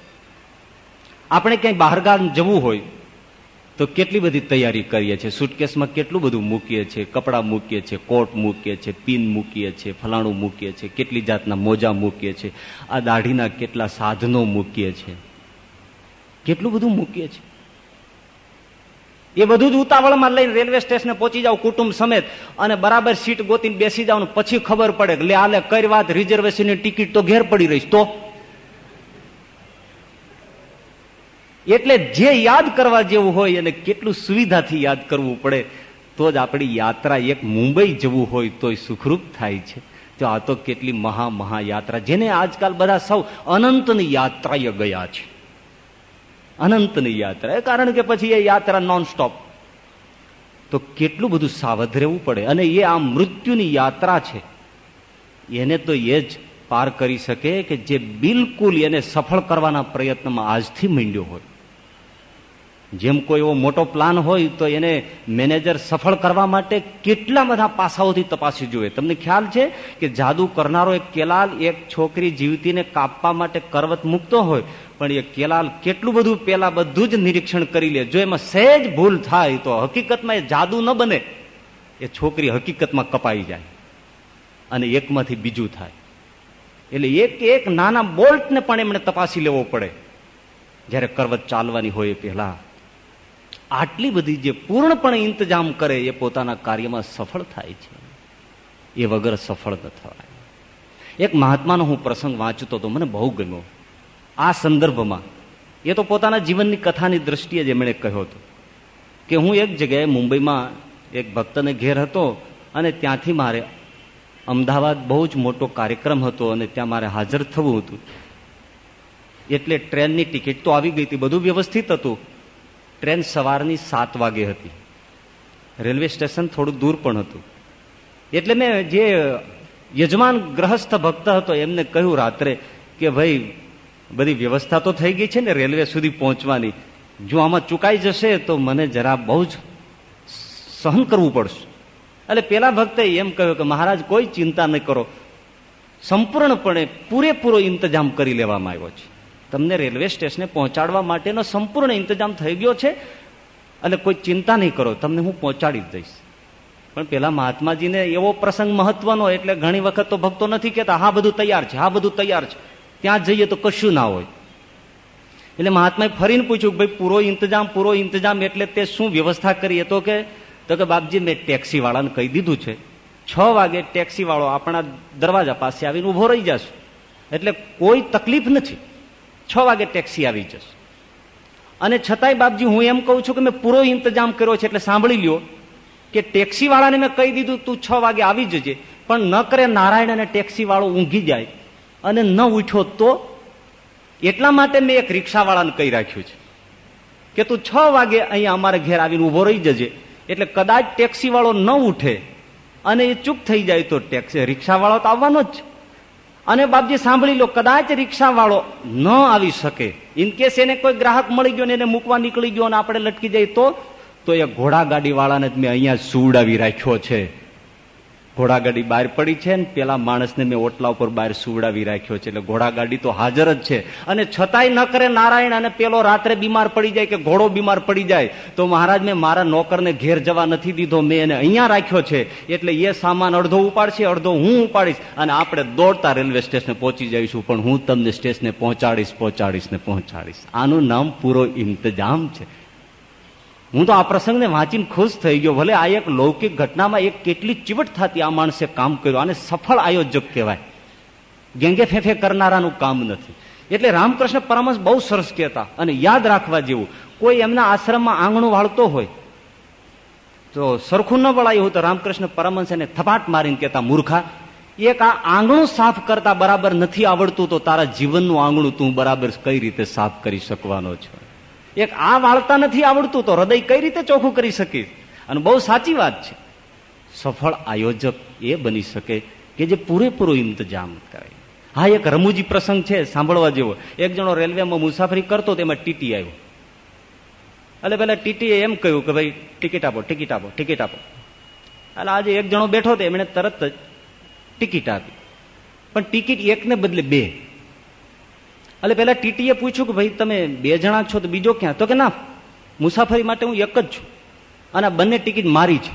આપણે ક્યાંય બહારગામ જવું હોય તો કેટલી બધી તૈયારી કરીએ છીએ. સુટકેસમાં કેટલું બધું મૂકીએ છીએ. કપડાં મૂકીએ છીએ, કોટ મૂકીએ છીએ, પિન મૂકીએ છીએ, ફલાણું મૂકીએ છીએ, કેટલી જાતના મોજા મૂકીએ છીએ, આ દાઢીના કેટલા સાધનો મૂકીએ છીએ. કેટલું બધું મૂકીએ છીએ. એ બધું જ ઉતાવળમાં લઈને રેલવે સ્ટેશને પહોંચી જાવ કુટુંબ સમેત. અને બરાબર સીટ ગોતીને બેસી જાવ પછી ખબર પડે કે લે આલે કઈ વાત, રિઝર્વેશનની ટિકિટ તો ઘેર પડી રહીશ તો? એટલે જે યાદ કરવા જેવું હોય અને કેટલું સુવિધાથી યાદ કરવું પડે, તો જ આપણી યાત્રા એક મુંબઈ જવું હોય તોય સુખરૂપ થાય છે. તો આ તો કેટલી મહા મહાયાત્રા, જેને આજકાલ બધા સૌ અનંતની યાત્રાએ ગયા છે. અનંતની યાત્રા. કારણ કે પછી એ યાત્રા નોન સ્ટોપ તો કેટલું બધું સાવધ રહેવું પડે. અને એ આ મૃત્યુની યાત્રા છે. એને તો એ જ પાર કરી શકે કે જે બિલકુલ એને સફળ કરવાના પ્રયત્નમાં આજથી માંડ્યો હોય. જેમ કોઈ એવો મોટો પ્લાન હોય તો એને મેનેજર સફળ કરવા માટે કેટલા બધા પાસાઓથી તપાસી જોઈએ તમને ખ્યાલ છે કે જાદુ કરનારો એક કેલાલ, એક છોકરી જીવતીને કાપવા માટે કરવત મૂકતો હોય પણ એ કેલાલ કેટલું બધું પેલા બધું જ નિરીક્ષણ કરી લે. જો એમાં સહેજ ભૂલ થાય તો હકીકતમાં એ જાદુ ન બને, એ છોકરી હકીકતમાં કપાઈ જાય અને એકમાંથી બીજું થાય. એટલે એક એક નાના બોલ્ટને પણ એમણે તપાસી લેવો પડે. જ્યારે કરવત ચાલવાની હોય પહેલા. આટલી બધી જે પૂર્ણપણે ઇંતજામ કરે એ પોતાના કાર્યમાં સફળ થાય છે. એ વગર સફળ ન થવાય. એક મહાત્માનો હું પ્રસંગ વાંચતો તો મને બહુ ગમ્યો. આ સંદર્ભમાં એ તો પોતાના જીવનની કથાની દ્રષ્ટિએ જ એમણે કહ્યો હતો કે હું એક જગ્યાએ મુંબઈમાં એક ભક્તને ઘેર હતો અને ત્યાંથી મારે અમદાવાદ બહુ જ મોટો કાર્યક્રમ હતો અને ત્યાં મારે હાજર થવું હતું. એટલે ટ્રેનની ટિકિટ તો આવી ગઈ હતી, બધું વ્યવસ્થિત હતું. ટ્રેન સવારની સાત વાગે હતી. રેલવે સ્ટેશન થોડું દૂર પણ હતું. એટલે મેં જે યજમાન ગ્રહસ્થ ભક્ત હતો એમને કહ્યું રાત્રે કે ભાઈ બધી વ્યવસ્થા તો થઈ ગઈ છે ને રેલવે સુધી પહોંચવાની. જો આમાં ચુકાઈ જશે તો મને જરા બહુ જ સહન કરવું પડશે. એટલે પેલા ભક્તે એમ કહ્યું કે મહારાજ, કોઈ ચિંતા નહીં કરો. સંપૂર્ણપણે પૂરેપૂરો ઇંતજામ કરી લેવામાં આવ્યો છે. તમને રેલવે સ્ટેશને પહોંચાડવા માટેનો સંપૂર્ણ ઇંતજામ થઈ ગયો છે એટલે કોઈ ચિંતા નહીં કરો, તમને હું પહોંચાડી જ દઈશ. પણ પેલા મહાત્માજીને એવો પ્રસંગ મહત્વનો, એટલે ઘણી વખત તો ભક્તો નથી કહેતા, હા, બધું તૈયાર છે, હા, બધું તૈયાર છે. ત્યાં જઈએ તો કશું ના હોય. એટલે મહાત્માએ ફરીને પૂછ્યું કે ભાઈ, પૂરો ઇંતજામ પૂરો ઇંતજામ એટલે તે શું વ્યવસ્થા કરીએ તો કે તો કે બાપજી, મેં ટેક્સી વાળાને કહી દીધું છે. છ વાગે ટેક્સી વાળો આપણા દરવાજા પાસે આવીને ઊભો રહી જશે. એટલે કોઈ તકલીફ નથી. છ વાગે ટેક્સી આવી જશે. અને છતાંય બાપજી, હું એમ કહું છું કે મેં પૂરો ઇંતજામ કર્યો છે એટલે સાંભળી લ્યો કે ટેક્સી વાળાને મેં કહી દીધું, તું છ વાગે આવી જજે. પણ ન કરે નારાયણ અને ટેક્સી વાળો ઊંઘી જાય. અને ન ઉઠ્યો તો એટલા માટે મેં એક રિક્ષાવાળાને કહી રાખ્યું છે કે તું છ વાગે અહીંયા અમારે ઘેર આવીને ઊભો રહી જજે. એટલે કદાચ ટેક્સીવાળો ન ઉઠે અને એ ચૂપ થઈ જાય તો ટેક્સી, રિક્ષાવાળો તો આવવાનો જ. અને બાપજી સાંભળી લો, કદાચ રિક્ષાવાળો ન આવી શકે. ઇન કેસ એને કોઈ ગ્રાહક મળી ગયો ને એને મૂકવા નીકળી ગયો અને આપણે લટકી જાય તો તો એ ઘોડા વાળાને મેં અહીંયા સુવડાવી રાખ્યો છે. ઘોડાગાડી બહાર પડી છે ને પેલા માણસને મેં ઓટલા ઉપર બહાર સુવડાવી રાખ્યો છે. એટલે ઘોડાગાડી તો હાજર જ છે. અને છતાંય ન કરે નારાયણ અને પેલો રાત્રે બીમાર પડી જાય કે ઘોડો બીમાર પડી જાય, તો મહારાજ મેં મારા નોકરને ઘેર જવા નથી દીધો. મેં એને અહીંયા રાખ્યો છે. એટલે એ સામાન અડધો ઉપાડશે, અડધો હું ઉપાડીશ અને આપણે દોડતા રેલવે સ્ટેશને પહોંચી જઈશું. પણ હું તમને સ્ટેશને પહોંચાડીશ પહોંચાડીશ ને પહોંચાડીશ. આનું નામ પૂરો ઇંતજામ છે. હું તો આ પ્રસંગને વાંચીને ખુશ થઈ ગયો. ભલે આ એક લૌકિક ઘટનામાં એક કેટલી ચીવટ થતી આ માણસે કામ કર્યું, આને સફળ આયોજક કહેવાય. ગેંગે ફેફે કરનારાનું કામ નથી. એટલે રામકૃષ્ણ પરમહંસ બહુ સરસ કહેતા અને યાદ રાખવા જેવું. કોઈ એમના આશ્રમમાં આંગણું વાળતો હોય, તો સરખું ન વળાયું તો રામકૃષ્ણ પરમહંસ એને થપાટ મારીને કહેતા, મૂર્ખા, એક આ આંગણું સાફ કરતા બરાબર નથી આવડતું, તો તારા જીવનનું આંગણું તું બરાબર કઈ રીતે સાફ કરી શકવાનો છો? એક આ વાળતા નથી આવડતું તો હૃદય કઈ રીતે ચોખ્ખું કરી શકીશ અને બહુ સાચી વાત છે. સફળ આયોજક એ બની શકે કે જે પૂરેપૂરો ઇંતજામ કરે. હા, એક રમૂજી પ્રસંગ છે સાંભળવા જેવો. એક જણો રેલવેમાં મુસાફરી કરતો તેમાં ટીટી આવ્યો. એટલે પેલા ટીટીએ એમ કહ્યું કે ભાઈ, ટિકિટ આપો ટિકિટ આપો ટિકિટ આપો. એટલે આજે એક જણો બેઠો હતો એમણે તરત જ ટિકિટ આપી. પણ ટિકિટ એકને બદલે બે. એટલે પેલા ટીટીએ પૂછ્યું કે ભાઈ તમે બે જણા છો તો બીજો ક્યાં? તો કે ના, મુસાફરી માટે હું એક જ છું. અને બંને ટિકિટ મારી છે.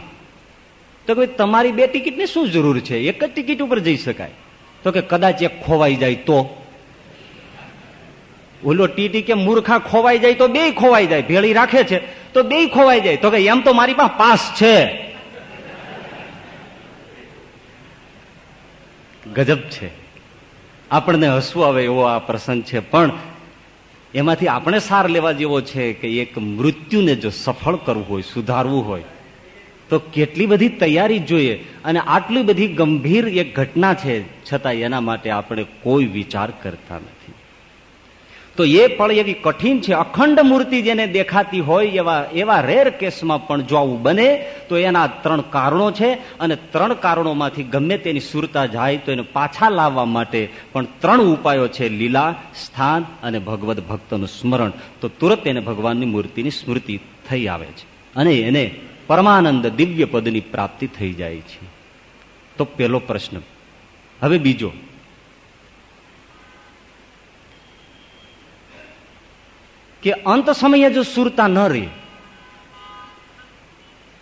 તો કે તમારી બે ટિકિટની શું જરૂર છે? એક જ ટિકિટ ઉપર જઈ શકાય. તો કે કદાચ એક ખોવાઈ જાય તો. ઓલો ટીટી કે મૂર્ખા ખોવાઈ જાય તો બે ખોવાઈ જાય, ભેળી રાખે છે તો બે ખોવાઈ જાય. તો કે એમ તો મારી પાસે પાસ છે. ગજબ છે. આપણને હસવું આવે એવો આ પ્રસંગ છે. પણ એમાંથી આપણે સાર લેવા જેવો છે કે એક મૃત્યુને જો સફળ કરવું હોય, સુધારવું હોય, તો કેટલી બધી તૈયારી જોઈએ અને આટલી બધી ગંભીર એક ઘટના છે. છતાં એના માટે આપણે કોઈ વિચાર કરતા નથી. તો એ પણ એવી કઠિન છે. અખંડ મૂર્તિ જેને દેખાતી હોય એવા એવા રેર કેસમાં પણ જો આવું બને, તો એના ત્રણ કારણો છે અને ત્રણ કારણોમાંથી ગમે તેની સુરતા જાય તો એને પાછા લાવવા માટે પણ ત્રણ ઉપાયો છે. લીલા, સ્થાન અને ભગવદ ભક્તનું સ્મરણ. તો તુરત એને ભગવાનની મૂર્તિની સ્મૃતિ થઈ આવે છે અને એને પરમાનંદ દિવ્ય પદની પ્રાપ્તિ થઈ જાય છે. તો પેલો પ્રશ્ન. હવે બીજો. કે અંત સમયે જો સુરતા ન રહે,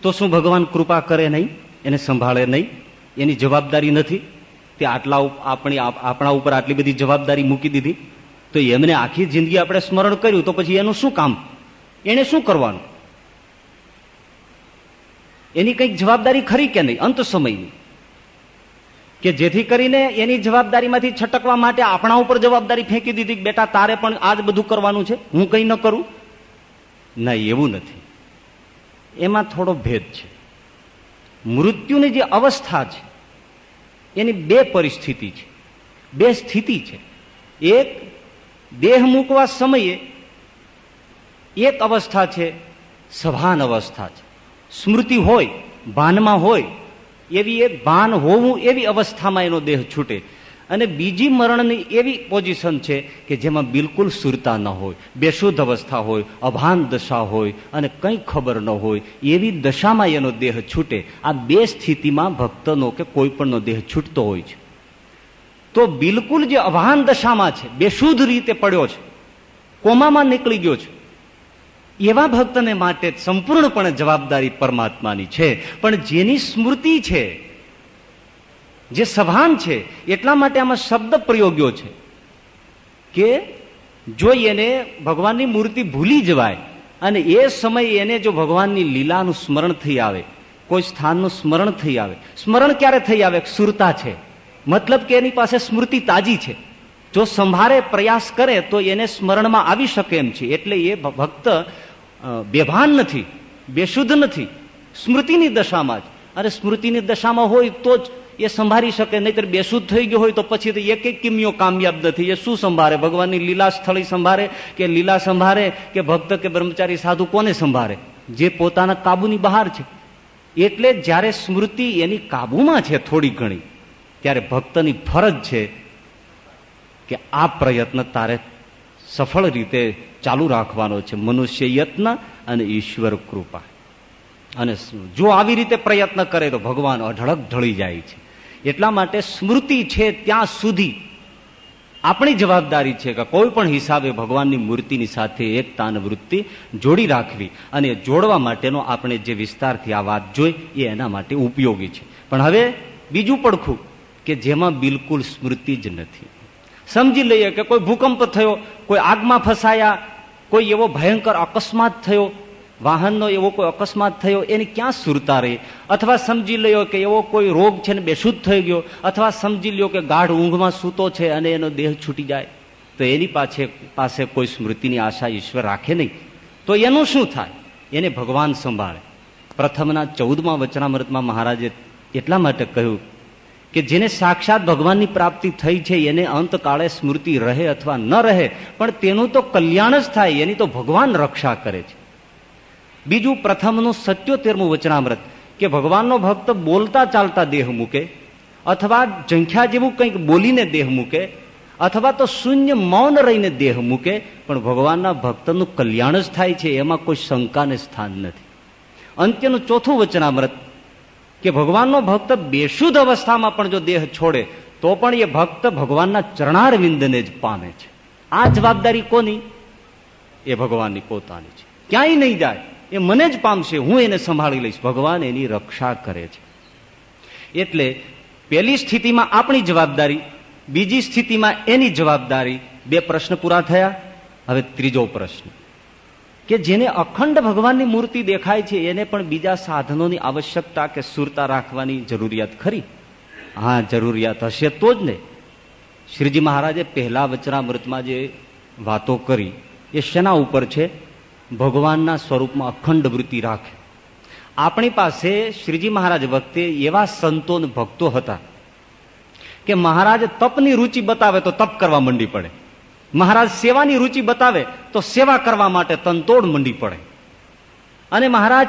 તો શું ભગવાન કૃપા કરે નહીં, એને સંભાળે નહીં, એની જવાબદારી નથી? તે આટલા આપણી આપણા ઉપર આટલી બધી જવાબદારી મૂકી દીધી. તો એમને આખી જિંદગી આપણે સ્મરણ કર્યું, તો પછી એનું શું કામ? એને શું કરવાનું? એની કંઈક જવાબદારી ખરી કે નહીં? અંત સમયની. કે જેથી કરીને એની જવાબદારીમાંથી છટકવા માટે આપણા ઉપર જવાબદારી ફેંકી દીધી બેટા, તારે પણ આ જ બધું કરવાનું છે, હું કંઈ ન કરું? ના એવું નથી. એમાં થોડો ભેદ છે. મૃત્યુની જે અવસ્થા છે, એની બે પરિસ્થિતિ છે. બે સ્થિતિ છે. એક, દેહ મૂકવા સમયે એક અવસ્થા છે, સભાન અવસ્થા છે. સ્મૃતિ હોય, ભાનમાં હોય એવી એ ભાન હોવું એવી અવસ્થામાં એનો દેહ છૂટે. અને બીજી મરણની એવી પોઝિશન છે કે જેમાં બિલકુલ સુરતા ન હોય, બેશુદ્ધ અવસ્થા હોય, અભાન દશા હોય અને કંઈ ખબર ન હોય, એવી દશામાં એનો દેહ છૂટે. આ બે સ્થિતિમાં ભક્તનો કે કોઈ પણનો દેહ છૂટતો હોય છે. તો બિલકુલ જે અભાન દશામાં છે, બેશુદ્ધ રીતે પડ્યો છે, કોમામાં નીકળી ગયો છે એવા ભક્તને માટે સંપૂર્ણપણે જવાબદારી પરમાત્માની છે. પણ જેની સ્મૃતિ છે, જે સભાન છે, એટલા માટે આમાં શબ્દ પ્રયોગ્યો છે કે જો એને ભગવાનની મૂર્તિ ભૂલી જવાય અને એ સમયે એને જો ભગવાનની લીલાનું સ્મરણ થઈ આવે, કોઈ સ્થાનનું સ્મરણ થઈ આવે, સ્મરણ ક્યારે થઈ આવે? સુરતા છે. મતલબ કે એની પાસે સ્મૃતિ તાજી છે. જો સંભારે પ્રયાસ કરે તો એને સ્મરણમાં આવી શકે એમ છે. એટલે એ ભક્ત બેભાન નથી, બેશુદ્ધ નથી. સ્મૃતિની દશામાં જ. અને સ્મૃતિની દશામાં હોય તો જ એ સંભાળી શકે, નહીતર બેશુદ્ધ થઈ ગયો હોય તો પછી તો એક એક કિમિયો કામયાબ નથી. એ શું સંભાળે? ભગવાનની લીલા સ્થળી સંભાળે કે લીલા સંભાળે કે ભક્ત કે બ્રહ્મચારી સાધુ કોને સંભાળે? જે પોતાના કાબુની બહાર છે. એટલે જ્યારે સ્મૃતિ એની કાબુમાં છે થોડી ઘણી, ત્યારે ભક્તની ફરજ છે કે આ પ્રયત્ન તારે સફળ રીતે ચાલુ રાખવાનો છે. મનુષ્ય યત્ન અને ઈશ્વર કૃપા. અને જો આવી રીતે પ્રયત્ન કરે તો ભગવાન અઢળક ઢળી જાય છે. એટલા માટે સ્મૃતિ છે ત્યાં સુધી. આપણી જવાબદારી છે કે કોઈ પણ હિસાબે ભગવાનની મૂર્તિની સાથે એકતાન વૃત્તિ જોડી રાખવી અને જોડવા માટેનો આપણે જે વિસ્તારથી આ વાત જોઈ એ એના માટે ઉપયોગી છે. પણ હવે બીજું પડખું કે જેમાં બિલકુલ સ્મૃતિ જ નથી. સમજી લઈએ કે કોઈ ભૂકંપ થયો, કોઈ આગમાં ફસાયા, કોઈ એવો ભયંકર અકસ્માત થયો, વાહનનો એવો કોઈ અકસ્માત થયો, એની ક્યાં સુરતા રહી? અથવા સમજી લ્યો કે એવો કોઈ રોગ છે ને બેશુદ્ધ થઈ ગયો, અથવા સમજી લ્યો કે ગાઢ ઊંઘમાં સૂતો છે અને એનો દેહ છૂટી જાય, તો એની પાછે, પાસે કોઈ સ્મૃતિની આશા ઈશ્વર રાખે નહીં. તો એનું શું થાય? એને ભગવાન સંભાળે. પ્રથમના ચૌદમાં વચનામૃતમાં મહારાજે એટલા માટે કહ્યું કે જેને સાક્ષાત ભગવાનની પ્રાપ્તિ થઈ છે, એને અંતકાળે સ્મૃતિ રહે અથવા ન રહે, પણ તેનું તો કલ્યાણ જ થાય, એની તો ભગવાન રક્ષા કરે છે. બીજું પ્રથમનું સત્યોતેરમું વચનામૃત, કે ભગવાનનો ભક્ત બોલતા ચાલતા દેહ મૂકે, અથવા જંખ્યા જેવું કંઈક બોલીને દેહ મૂકે, અથવા તો શૂન્ય મૌન રહીને દેહ મૂકે, પણ ભગવાનના ભક્તનું કલ્યાણ જ થાય છે, એમાં કોઈ શંકાને સ્થાન નથી. અંત્યનું ચોથું વચનામૃત કે ભગવાનનો ભક્ત બેશુદ્ધ અવસ્થામાં પણ જો દેહ છોડે, તો પણ એ ભક્ત ભગવાનના ચરણારવિંદને જ પામે છે. આ જવાબદારી કોની? એ ભગવાનની પોતાની છે. ક્યાંય નહીં જાય, એ મને જ પામશે, હું એને સંભાળી લઈશ. ભગવાન એની રક્ષા કરે છે. એટલે પેલી સ્થિતિમાં આપણી જવાબદારી, બીજી સ્થિતિમાં એની જવાબદારી બે પ્રશ્ન પૂરા થયા. હવે ત્રીજો પ્રશ્ન. કે જેને અખંડ ભગવાનની મૂર્તિ દેખાય છે, એને પણ બીજા સાધનોની આવશ્યકતા કે સુરતા રાખવાની જરૂરિયાત ખરી? હા, જરૂરિયાત હશે તો જ ને. શ્રીજી મહારાજે પહેલા વચનામૃતમાં જે વાતો કરી, એ શેના ઉપર છે? ભગવાનના સ્વરૂપમાં અખંડ વૃત્તિ રાખે. આપણી પાસે શ્રીજી મહારાજ વખતે એવા સંતો ભક્તો હતા કે મહારાજ તપની રુચિ બતાવે તો તપ કરવા મંડી પડે. મહારાજ સેવાની રુચિ બતાવે તો સેવા કરવા માટે તનતોડ મંડી પડે. અને મહારાજ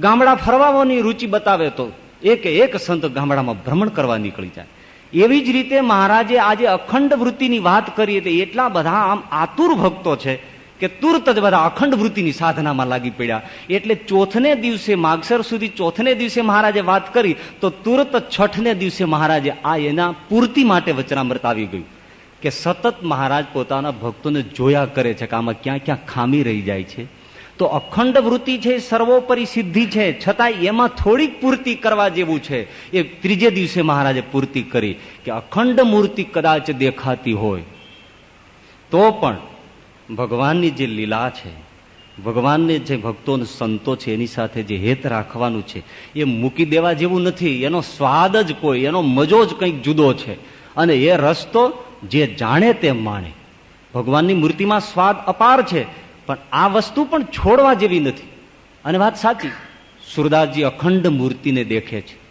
ગામડા ફરવાની રુચિ બતાવે તો એક એક સંત ગામડામાં ભ્રમણ કરવા નીકળી જાય. એવી જ રીતે મહારાજે આજે અખંડ વૃત્તિની વાત કરીએ તો એટલા બધા આમ આતુર ભક્તો છે કે તુરત જ બધા અખંડ વૃત્તિની સાધનામાં લાગી પડ્યા. એટલે ચોથને દિવસે માગસર સુધી ચોથને દિવસે મહારાજે વાત કરી તો તુરત છઠને દિવસે મહારાજે આ એના પૂર્તિ માટે વચનામૃત આવી ગયું. કે સતત મહારાજ પોતાના ભક્તોને જોયા કરે છે કે આમાં ક્યાં ક્યાં ખામી રહી જાય છે. તો અખંડ વૃત્તિ છે સર્વોપરી સિદ્ધિ છે છતાં એમાં થોડીક પૂર્તિ કરવા જેવું છે. એ ત્રીજે દિવસે મહારાજે પૂર્તિ કરી કે અખંડ મૂર્તિ કદાચ દેખાતી હોય, તો પણ ભગવાનની જે લીલા છે, ભગવાનને જે ભક્તો સંતો છે, એની સાથે જે હેત રાખવાનું છે, એ મૂકી દેવા જેવું નથી. એનો સ્વાદ જ કોઈ, એનો મજો જ કંઈક જુદો છે. અને એ રસ્તો જે જાણે તે માણે. ભગવાનની મૂર્તિમાં સ્વાદ અપાર છે, પણ આ વસ્તુ પણ છોડવા જેવી નથી. અને વાત સાચી, સુરદાસજી અખંડ મૂર્તિને દેખે છે.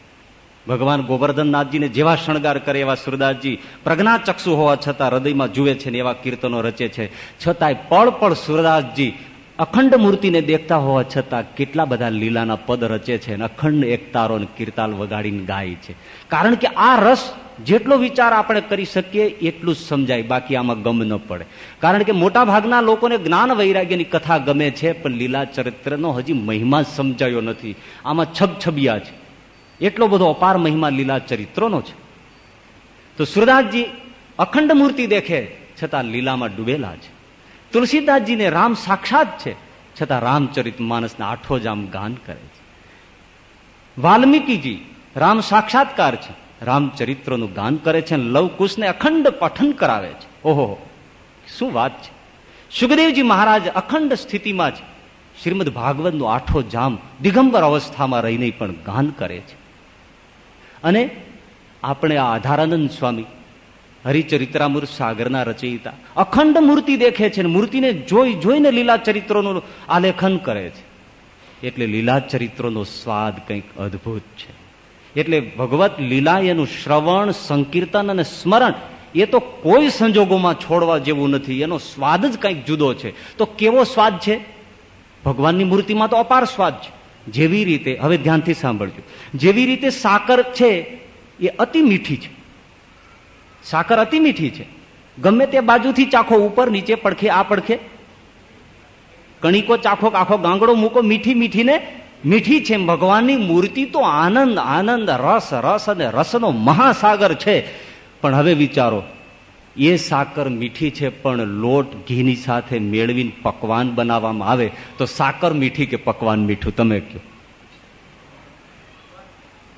ભગવાન ગોવર્ધનનાથજીને જેવા શણગાર કરે એવા સુરદાસજી પ્રજ્ઞા ચક્ષુ હોવા છતાં હૃદયમાં જુએ છે ને એવા કીર્તનો રચે છે. છતાંય પળ પળ સુરદાસજી અખંડ મૂર્તિને દેખતા હોવા છતાં કેટલા બધા લીલાના પદ રચે છે અને અખંડ એકતારો કીર્તાલ વગાડીને ગાય છે. કારણ કે આ રસ જેટલો વિચાર આપણે કરી શકીએ એટલું જ સમજાય, બાકી આમાં ગમ ન પડે. કારણ કે મોટા ભાગના લોકોને જ્ઞાન વૈરાગ્યની કથા ગમે છે, પણ લીલા ચરિત્રનો હજી મહિમા સમજાયો નથી. આમાં છબછબિયા છે. એટલો બધો અપાર મહિમા લીલા ચરિત્રોનો છે. તો સુરદાસજી અખંડ મૂર્તિ દેખે, છતાં લીલામાં ડૂબેલા છે. તુલસીદાસજીને રામ સાક્ષાત છે, છતાં રામચરિત માનસના આઠો જામ ગાન કરે છે. વાલ્મીકીજી રામ સાક્ષાત્કાર છે, રામચરિત્રનું ગાન કરે છે લવકુશને અખંડ પઠન કરાવે છે. ઓહો, શું વાત છે? સુખદેવજી મહારાજ અખંડ સ્થિતિમાં છે. શ્રીમદ ભાગવતનું આઠો જામ દિગંબર અવસ્થામાં રહીને પણ ગાન કરે છે. અને આપણે આ આધારાનંદ સ્વામી હરિચરિત્રામૃત સાગરના રચયિતા. અખંડ મૂર્તિ દેખે છે મૂર્તિને જોઈ, જોઈને લીલા ચરિત્રોનું આલેખન કરે છે. એટલે લીલા ચરિત્રોનો સ્વાદ કંઈક અદભુત છે. એટલે ભગવત લીલા એનું શ્રવણ, સંકીર્તન અને સ્મરણ એ તો કોઈ સંજોગોમાં છોડવા જેવું નથી. એનો સ્વાદ જ કંઈક જુદો છે. તો કેવો સ્વાદ છે? ભગવાનની મૂર્તિમાં તો અપાર સ્વાદ છે. જેવી રીતે, હવે ધ્યાનથી સાંભળજો. જેવી રીતે સાકર છે એ અતિ મીઠી છે. સાકર અતિ મીઠી છે. ગમે તે બાજુથી ચાખો ઉપર, નીચે પડખે, આ પડખે. કણીકો ચાખો આખો ગાંગડો મૂકો, મીઠી મીઠી ને મીઠી છે ભગવાનની મૂર્તિ તો આનંદ આનંદ, રસ રસ અને રસનો મહાસાગર છે. પણ હવે વિચારો, એ સાકર મીઠી છે પણ લોટ ઘીની સાથે મેળવીને પકવાન બનાવવામાં આવે, તો સાકર મીઠી કે પકવાન મીઠું, તમે કહો.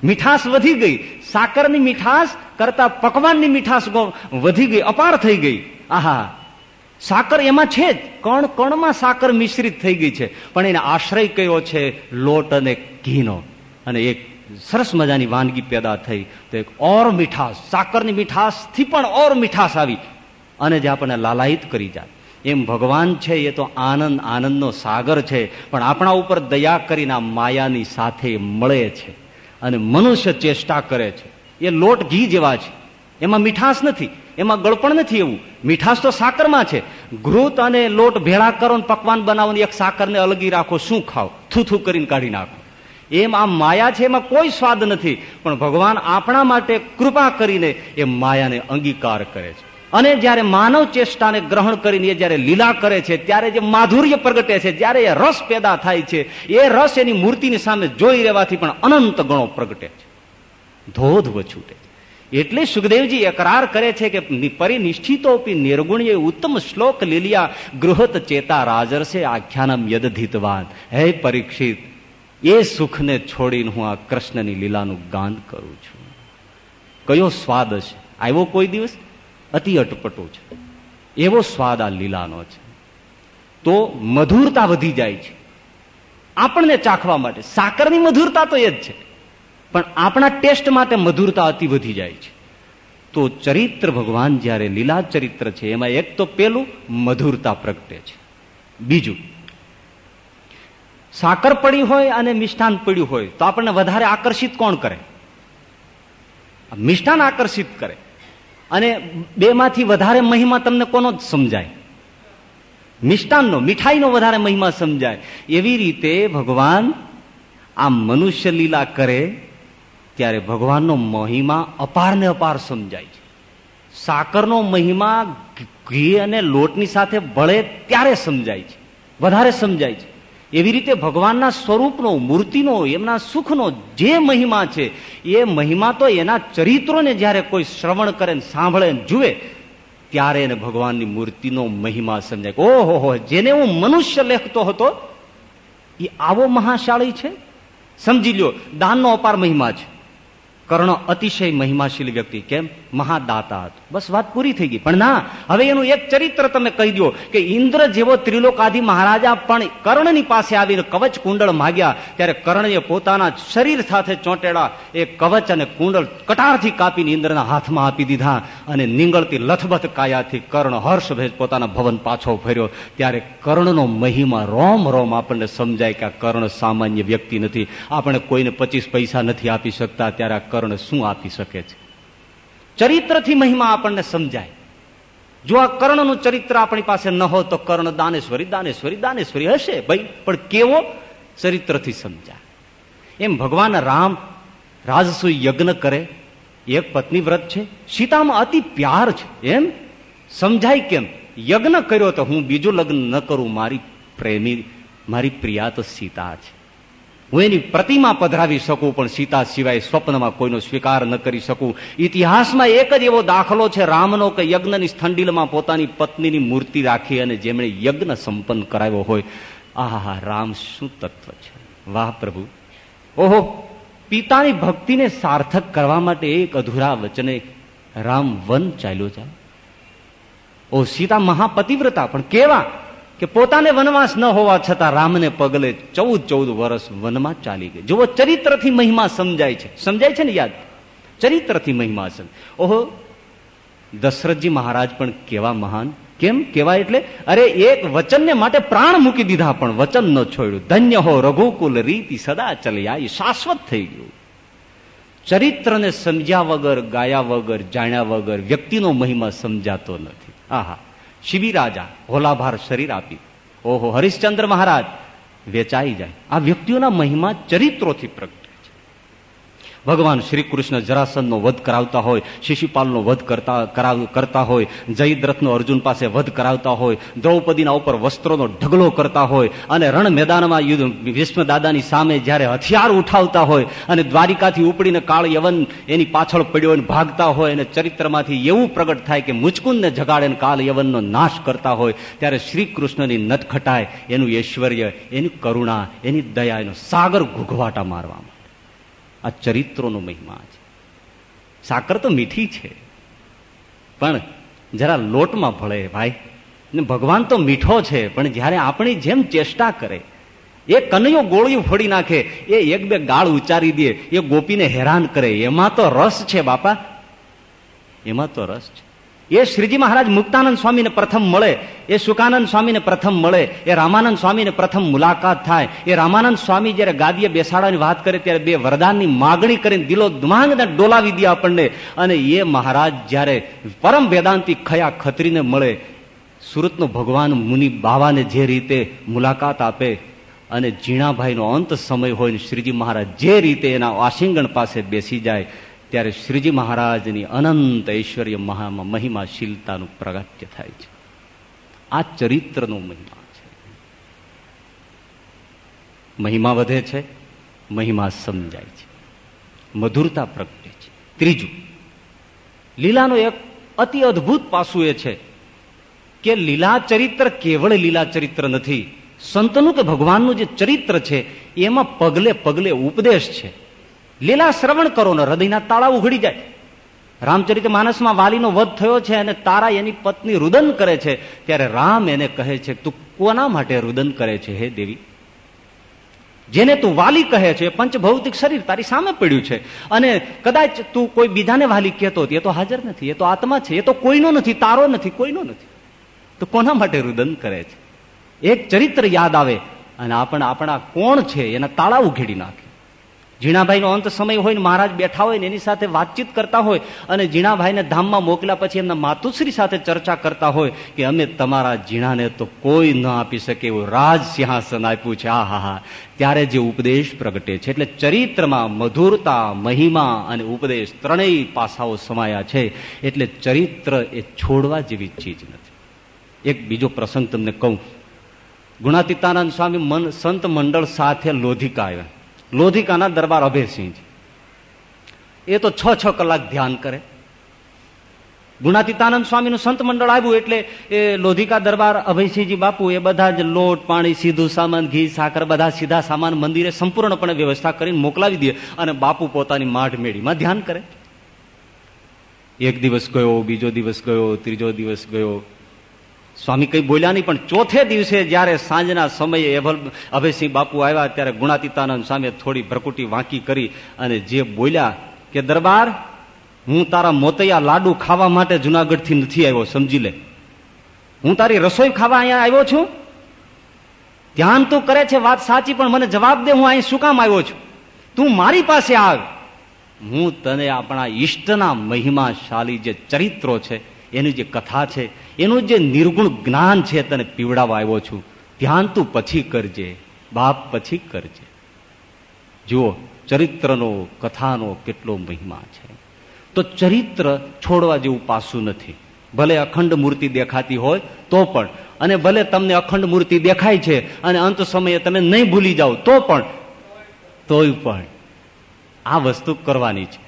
મીઠાશ વધી ગઈ. સાકરની મીઠાશ કરતા પકવાનની મીઠાશ વધી ગઈ, અપાર થઈ ગઈ. આહા. સાકર એમાં છે જ. કણ કણમાં સાકર મિશ્રિત થઈ ગઈ છે. પણ એને આશ્રય કયો છે? લોટ અને ઘીનો. અને એક સરસ મજાની વાનગી પેદા થઈ. તો એક ઓર મીઠાશ. સાકરની મીઠાશથી પણ ઓર મીઠાશ આવી. અને જે આપણને લાલાયિત કરી જાય. એમ ભગવાન છે, એ તો આનંદ, આનંદનો સાગર છે. પણ આપણા ઉપર દયા કરીને માયાની સાથે મળે છે. અને મનુષ્ય ચેષ્ટા કરે છે. એ લોટ ઘી જેવા છે. એમાં મીઠાશ નથી, એમાં ગળપણ નથી એવું. મીઠાશ તો સાકરમાં છે. ઘૃત અને લોટ ભેળા કરો પકવાન બનાવો એક સાકરને અલગી રાખો, શું ખાઓ? થૂથું કરીને કાઢી નાખો. એમ આ માયા છે, એમાં કોઈ સ્વાદ નથી. પણ ભગવાન આપણા માટે કૃપા કરીને એ માયાને અંગીકાર કરે છે. અને જ્યારે માનવ ચેષ્ટાને ગ્રહણ કરીને એ જયારે લીલા કરે છે, ત્યારે જે માધુર્ય પ્રગટે છે, જ્યારે એ રસ પેદા થાય છે, એ રસ એની મૂર્તિની સામે જોઈ રહેવાથી પણ અનંત ગણો પ્રગટે છે. ધોધ છૂટે એટલે સુખદેવજી એકરાર કરે છે કે પરિનિષ્ઠિતોપી નિર્ગુણ્ય ઉત્તમ શ્લોક લીલિયા ગૃહત ચેતા રાજરસે આખ્યાનમ યદધિતવાન હે પરીક્ષિત, એ સુખને છોડીને હું આ કૃષ્ણની લીલાનું ગાન કરું છું. કયો સ્વાદ છે આવ્યો કોઈ દિવસ? અતિ અટપટો છે. એવો સ્વાદ આ લીલાનો છે. તો મધુરતા વધી જાય છે. આપણને ચાખવા માટે, સાકરની મધુરતા તો એ જ છે. પણ આપણા ટેસ્ટ માટે મધુરતા અતિ વધી જાય છે. તો ચરિત્ર ભગવાન જ્યારે લીલા ચરિત્ર છે, એમાં એક તો પેલું મધુરતા પ્રગટે છે. બીજું, સાકર પડી હોય અને મિષ્ટાન પડ્યું હોય, તો આપણને વધારે આકર્ષિત કોણ કરે? મિષ્ટાન આકર્ષિત કરે. અને બેમાંથી વધારે મહિમા તમને કોનો જ સમજાય? મિષ્ટાનનો મીઠાઈનો વધારે મહિમા સમજાય. એવી રીતે ભગવાન આ મનુષ્ય લીલા કરે ત્યારે ભગવાનનો મહિમા અપાર ને અપાર સમજાય છે. સાકરનો મહિમા ઘી અને લોટની સાથે ભળે ત્યારે સમજાય છે. વધારે સમજાય છે. એવી રીતે ભગવાનના સ્વરૂપનો, મૂર્તિનો, એમના સુખનો જે મહિમા છે, એ મહિમા તો એના ચરિત્રોને જ્યારે કોઈ શ્રવણ કરે ને સાંભળે ને જુએ, ત્યારે એને ભગવાનની મૂર્તિનો મહિમા સમજાય ઓહો હો, જેને હું મનુષ્ય લેખતો હતો, એ આવો મહાશાળી છે? સમજી લ્યો, દાનનો અપાર મહિમા છે. કર્ણ અતિશય મહિમાશીલ વ્યક્તિ કેમ? મહાદાતા હતો. બસ વાત પૂરી થઈ ગઈ. પણ ના, હવે એનું એક ચરિત્ર તમે કહી દો કે ઇન્દ્ર જેવો ત્રિલોકાધી મહારાજા પણ કર્ણની પાસે આવીને કવચ કુંડળ માગ્યા, ત્યારે કર્ણએ પોતાના શરીર સાથે ચોંટેડા એ કવચ અને કુંડળ કટારથી કાપીને ઇન્દ્રના હાથમાં આપી દીધા અને નીંગળતી લથબથ કાયાથી કર્ણ હર્ષભેજ પોતાના ભવન પાછો ફર્યો. ત્યારે કર્ણનો મહિમા રોમ રોમ આપણને સમજાય કે આ કર્ણ સામાન્ય વ્યક્તિ નથી. આપણે કોઈને પચીસ પૈસા નથી આપી શકતા, ત્યારે કર્ણ શું આપી શકે છે? ચરિત્રથી મહિમા આપણને સમજાય. જો આ કર્ણનું ચરિત્ર આપણી પાસે ન હોય તો કર્ણ દાનેશ્વરી દાનેશ્વરી દાનેશ્વરી હશે ભાઈ. પણ કેવો? ચરિત્રથી સમજાય. એમ ભગવાન રામ રાજસુ યજ્ઞ કરે. એક પત્ની વ્રત છે. સીતામાં અતિ પ્યાર છે. એમ? સમજાય કેમ? યજ્ઞ કર્યો તો હું બીજું લગ્ન ન કરું. મારી પ્રેમી, મારી પ્રિયા તો સીતા છે. હું એની પ્રતિમા પધરાવી શકું, પણ સીતા સિવાય સ્વપ્નમાં કોઈનો સ્વીકાર ન કરી શકું. ઇતિહાસમાં એક જ એવો દાખલો છે રામનો કે યજ્ઞની સ્થંડીલમાં પોતાની પત્નીની મૂર્તિ રાખી અને જેમણે યજ્ઞ સંપન્ન કરાવ્યો હોય. આહા રામ શું તત્વ છે? વાહ, પ્રભુ. ઓહો, પિતાની ભક્તિને સાર્થક કરવા માટે એક અધૂરા વચને રામ વન ચાલ્યો જાય. ઓ સીતા, મહાપતિવ્રતા, પણ કેવા? કે પોતાને વનવાસ ન હોવા છતાં રામને પગલે ચૌદ ચૌદ વર્ષ વનમાં ચાલી ગઈ. જુઓ, ચરિત્રથી મહિમા સમજાય છે. સમજાય છે ને યાદ? ચરિત્રથી મહિમા સમ ઓહો, દશરથજી મહારાજ પણ કેવા મહાન. કેમ? કેવા એટલે? અરે, એક વચનને માટે પ્રાણ મૂકી દીધા પણ વચન ન છોડ્યું. ધન્ય હો, રઘુકુલ રીતિ સદા ચલ્યા શાશ્વત થઈ ગયું. ચરિત્રને સમજ્યા વગર, ગાયા વગર, જાણ્યા વગર વ્યક્તિનો મહિમા સમજાતો નથી. આહા. શિબી રાજા હોલાભાર શરીર આપી. ઓહો, હરિશ્ચંદ્ર મહારાજ, વેચાઈ જાય. આ વ્યક્તિઓના મહિમા ચરિત્રોથી પ્રગટે. ભગવાન શ્રી કૃષ્ણ જરાસનનો વધ કરાવતા હોય, શિશુપાલનો વધ કરતા કરતા હોય, જયદ્રથનો અર્જુન પાસે વધ કરાવતા હોય, દ્રૌપદીના ઉપર વસ્ત્રોનો ઢગલો કરતા હોય, અને રણ મેદાનમાં યુદ્ધ ભીષ્મ દાદાની સામે જ્યારે હથિયાર ઉઠાવતા હોય, અને દ્વારિકાથી ઉપડીને કાળ યવન એની પાછળ પડ્યો અને ભાગતા હોય, અને ચરિત્રમાંથી એવું પ્રગટ થાય કે મુચકુંદને જગાડે કાલ યવનનો નાશ કરતા હોય, ત્યારે શ્રી કૃષ્ણની નટખટાય એનું ઐશ્વર્ય, એની કરુણા, એની દયા, એનો સાગર ઘૂઘવાટા મારવામાં. આ ચરિત્રોનો મહિમા છે. સાકર તો મીઠી છે. પણ જરા લોટમાં ભળે ભાઈ. ને ભગવાન તો મીઠો છે, પણ જ્યારે આપણી જેમ ચેષ્ટા કરે, એ કનૈયો ગોળિયું ફોડી નાખે, એ એક બે ગાળ ઉચ્ચારી દે, એ ગોપીને હેરાન કરે, એમાં તો રસ છે બાપા. એમાં તો રસ છે. એ શ્રીજી મહારાજ મુક્તાનંદ સ્વામીને પ્રથમ મળે, એ સુકાનંદ સ્વામીને પ્રથમ મળે, એ રામાનંદ સ્વામીને પ્રથમ મુલાકાત થાય. એ રામાનંદ સ્વામી જયારે ગાદીએ બેસાડવાની વાત કરે ત્યારે બે વરદાનની માગણી કરીને દિલો દમાંગને ડોલાવી દે આપણને. અને એ મહારાજ જયારે પરમ વેદાંતિ ખયા ખતરીને મળે, સુરતનો ભગવાન મુનિ બાવાને જે રીતે મુલાકાત આપે અને જીણાભાઈનો અંત સમય હોય શ્રીજી મહારાજ જે રીતે એના આશિંગણ પાસે બેસી જાય ત્યારે શ્રીજી મહારાજની અનંત ઐશ્વર્ય મહામાં, મહિમાશીલતાનું પ્રગટ્ય થાય છે. આ ચરિત્રનો મહિમા છે. મહિમા વધે છે, મહિમા સમજાય છે. મધુરતા પ્રગટે છે. ત્રીજું, લીલાનો એક અતિ અદભુત પાસું એ છે કે લીલા ચરિત્ર કેવળ લીલા ચરિત્ર નથી. સંતનું કે ભગવાનનું જે ચરિત્ર છે, એમાં પગલે પગલે ઉપદેશ છે. લીલા શ્રવણ કરો ને હૃદયના તાળા ઉઘડી જાય. રામચરિત માનસમાં વાલીનો વધ થયો છે અને તારા એની પત્ની રુદન કરે છે, ત્યારે રામ એને કહે છે, તું કોના માટે રુદન કરે છે, હે દેવી? જેને તું વાલી કહે છે, પંચભૌતિક શરીર તારી સામે પડ્યું છે. અને કદાચ તું કોઈ બીજાને વાલી કહેતો એ તો હાજર નથી, એ તો આત્મા છે, એ તો કોઈનો નથી, તારો નથી, કોઈનો નથી. તો કોના માટે રુદન કરે છે? એક ચરિત્ર યાદ આવે, અને આપણા આપણા કોણ છે, એના તાળા ઉઘેડી નાખે. ઝીણાભાઈનો અંત સમય હોય ને મહારાજ બેઠા હોય ને એની સાથે વાતચીત કરતા હોય અને ઝીણાભાઈને ધામમાં મોકલ્યા પછી એમના માતુશ્રી સાથે ચર્ચા કરતા હોય કે અમે તમારા ઝીણાને તો કોઈ ન આપી શકે એવું રાજ સિંહાસન આપ્યું છે. આ હા. ત્યારે જે ઉપદેશ પ્રગટે છે, એટલે ચરિત્રમાં મધુરતા, મહિમા અને ઉપદેશ ત્રણેય પાસાઓ સમાયા છે, એટલે ચરિત્ર એ છોડવા જેવી ચીજ નથી. એક બીજો પ્રસંગ તમને કહું. ગુણાતીતાનંદ સ્વામી મન સંત મંડળ સાથે લોધિકા આવ્યા. લોધિકાના દરબાર અભયસિંહજી. એ તો છ છ કલાક ધ્યાન કરે. ગુણાતીતાનંદ સ્વામીનું સંત મંડળ આવ્યું એટલે એ લોધિકા દરબાર, અભયસિંહજી બાપુ, એ બધા જ લોટ, પાણી, સીધું સામાન, ઘી, સાકર, બધા સીધા સામાન, મંદિરે સંપૂર્ણપણે વ્યવસ્થા કરીને મોકલાવી દે અને બાપુ પોતાની માઠ મેળીમાં ધ્યાન કરે. એક દિવસ ગયો, બીજો દિવસ ગયો, ત્રીજો દિવસ ગયો. સ્વામી કઈ બોલ્યા નહીં, પણ ચોથે દિવસે જયારે સાંજના સમયે અભયસિંહ બાપુ આવ્યા, ત્યારે ગુણાતીતાનંદ સામે થોડી ભરકુટી વાંકી કરી અને જે બોલ્યા કે, દરબાર, હું તારા મોતૈયા લાડુ ખાવા માટે જુનાગઢથી નથી આવ્યો, સમજી લે. હું તારી રસોઈ ખાવા અહીંયા આવ્યો છું? ધ્યાન તું કરે છે વાત સાચી, પણ મને જવાબ દે, હું અહીં શું કામ આવ્યો છું? તું મારી પાસે આવ. હું તને આપણા ઈષ્ટના મહિમાશાલી જે ચરિત્રો છે એની જે કથા છે, એનું જે નિર્ગુણ જ્ઞાન છે, તને પીવડાવવા આવ્યો છું, ધ્યાન તું પછી કરજે, બાપ પછી કરજે. જુઓ, ચરિત્રનો, કથાનો કેટલો મહિમા છે. તો ચરિત્ર છોડવા જેવું પાસું નથી. ભલે અખંડ મૂર્તિ દેખાતી હોય, તો પણ. અને ભલે તમને અખંડ મૂર્તિ દેખાય છે, અને અંત સમયે તમે નહીં ભૂલી જાઓ, તો પણ. તોય પણ. આ વસ્તુ કરવાની છે.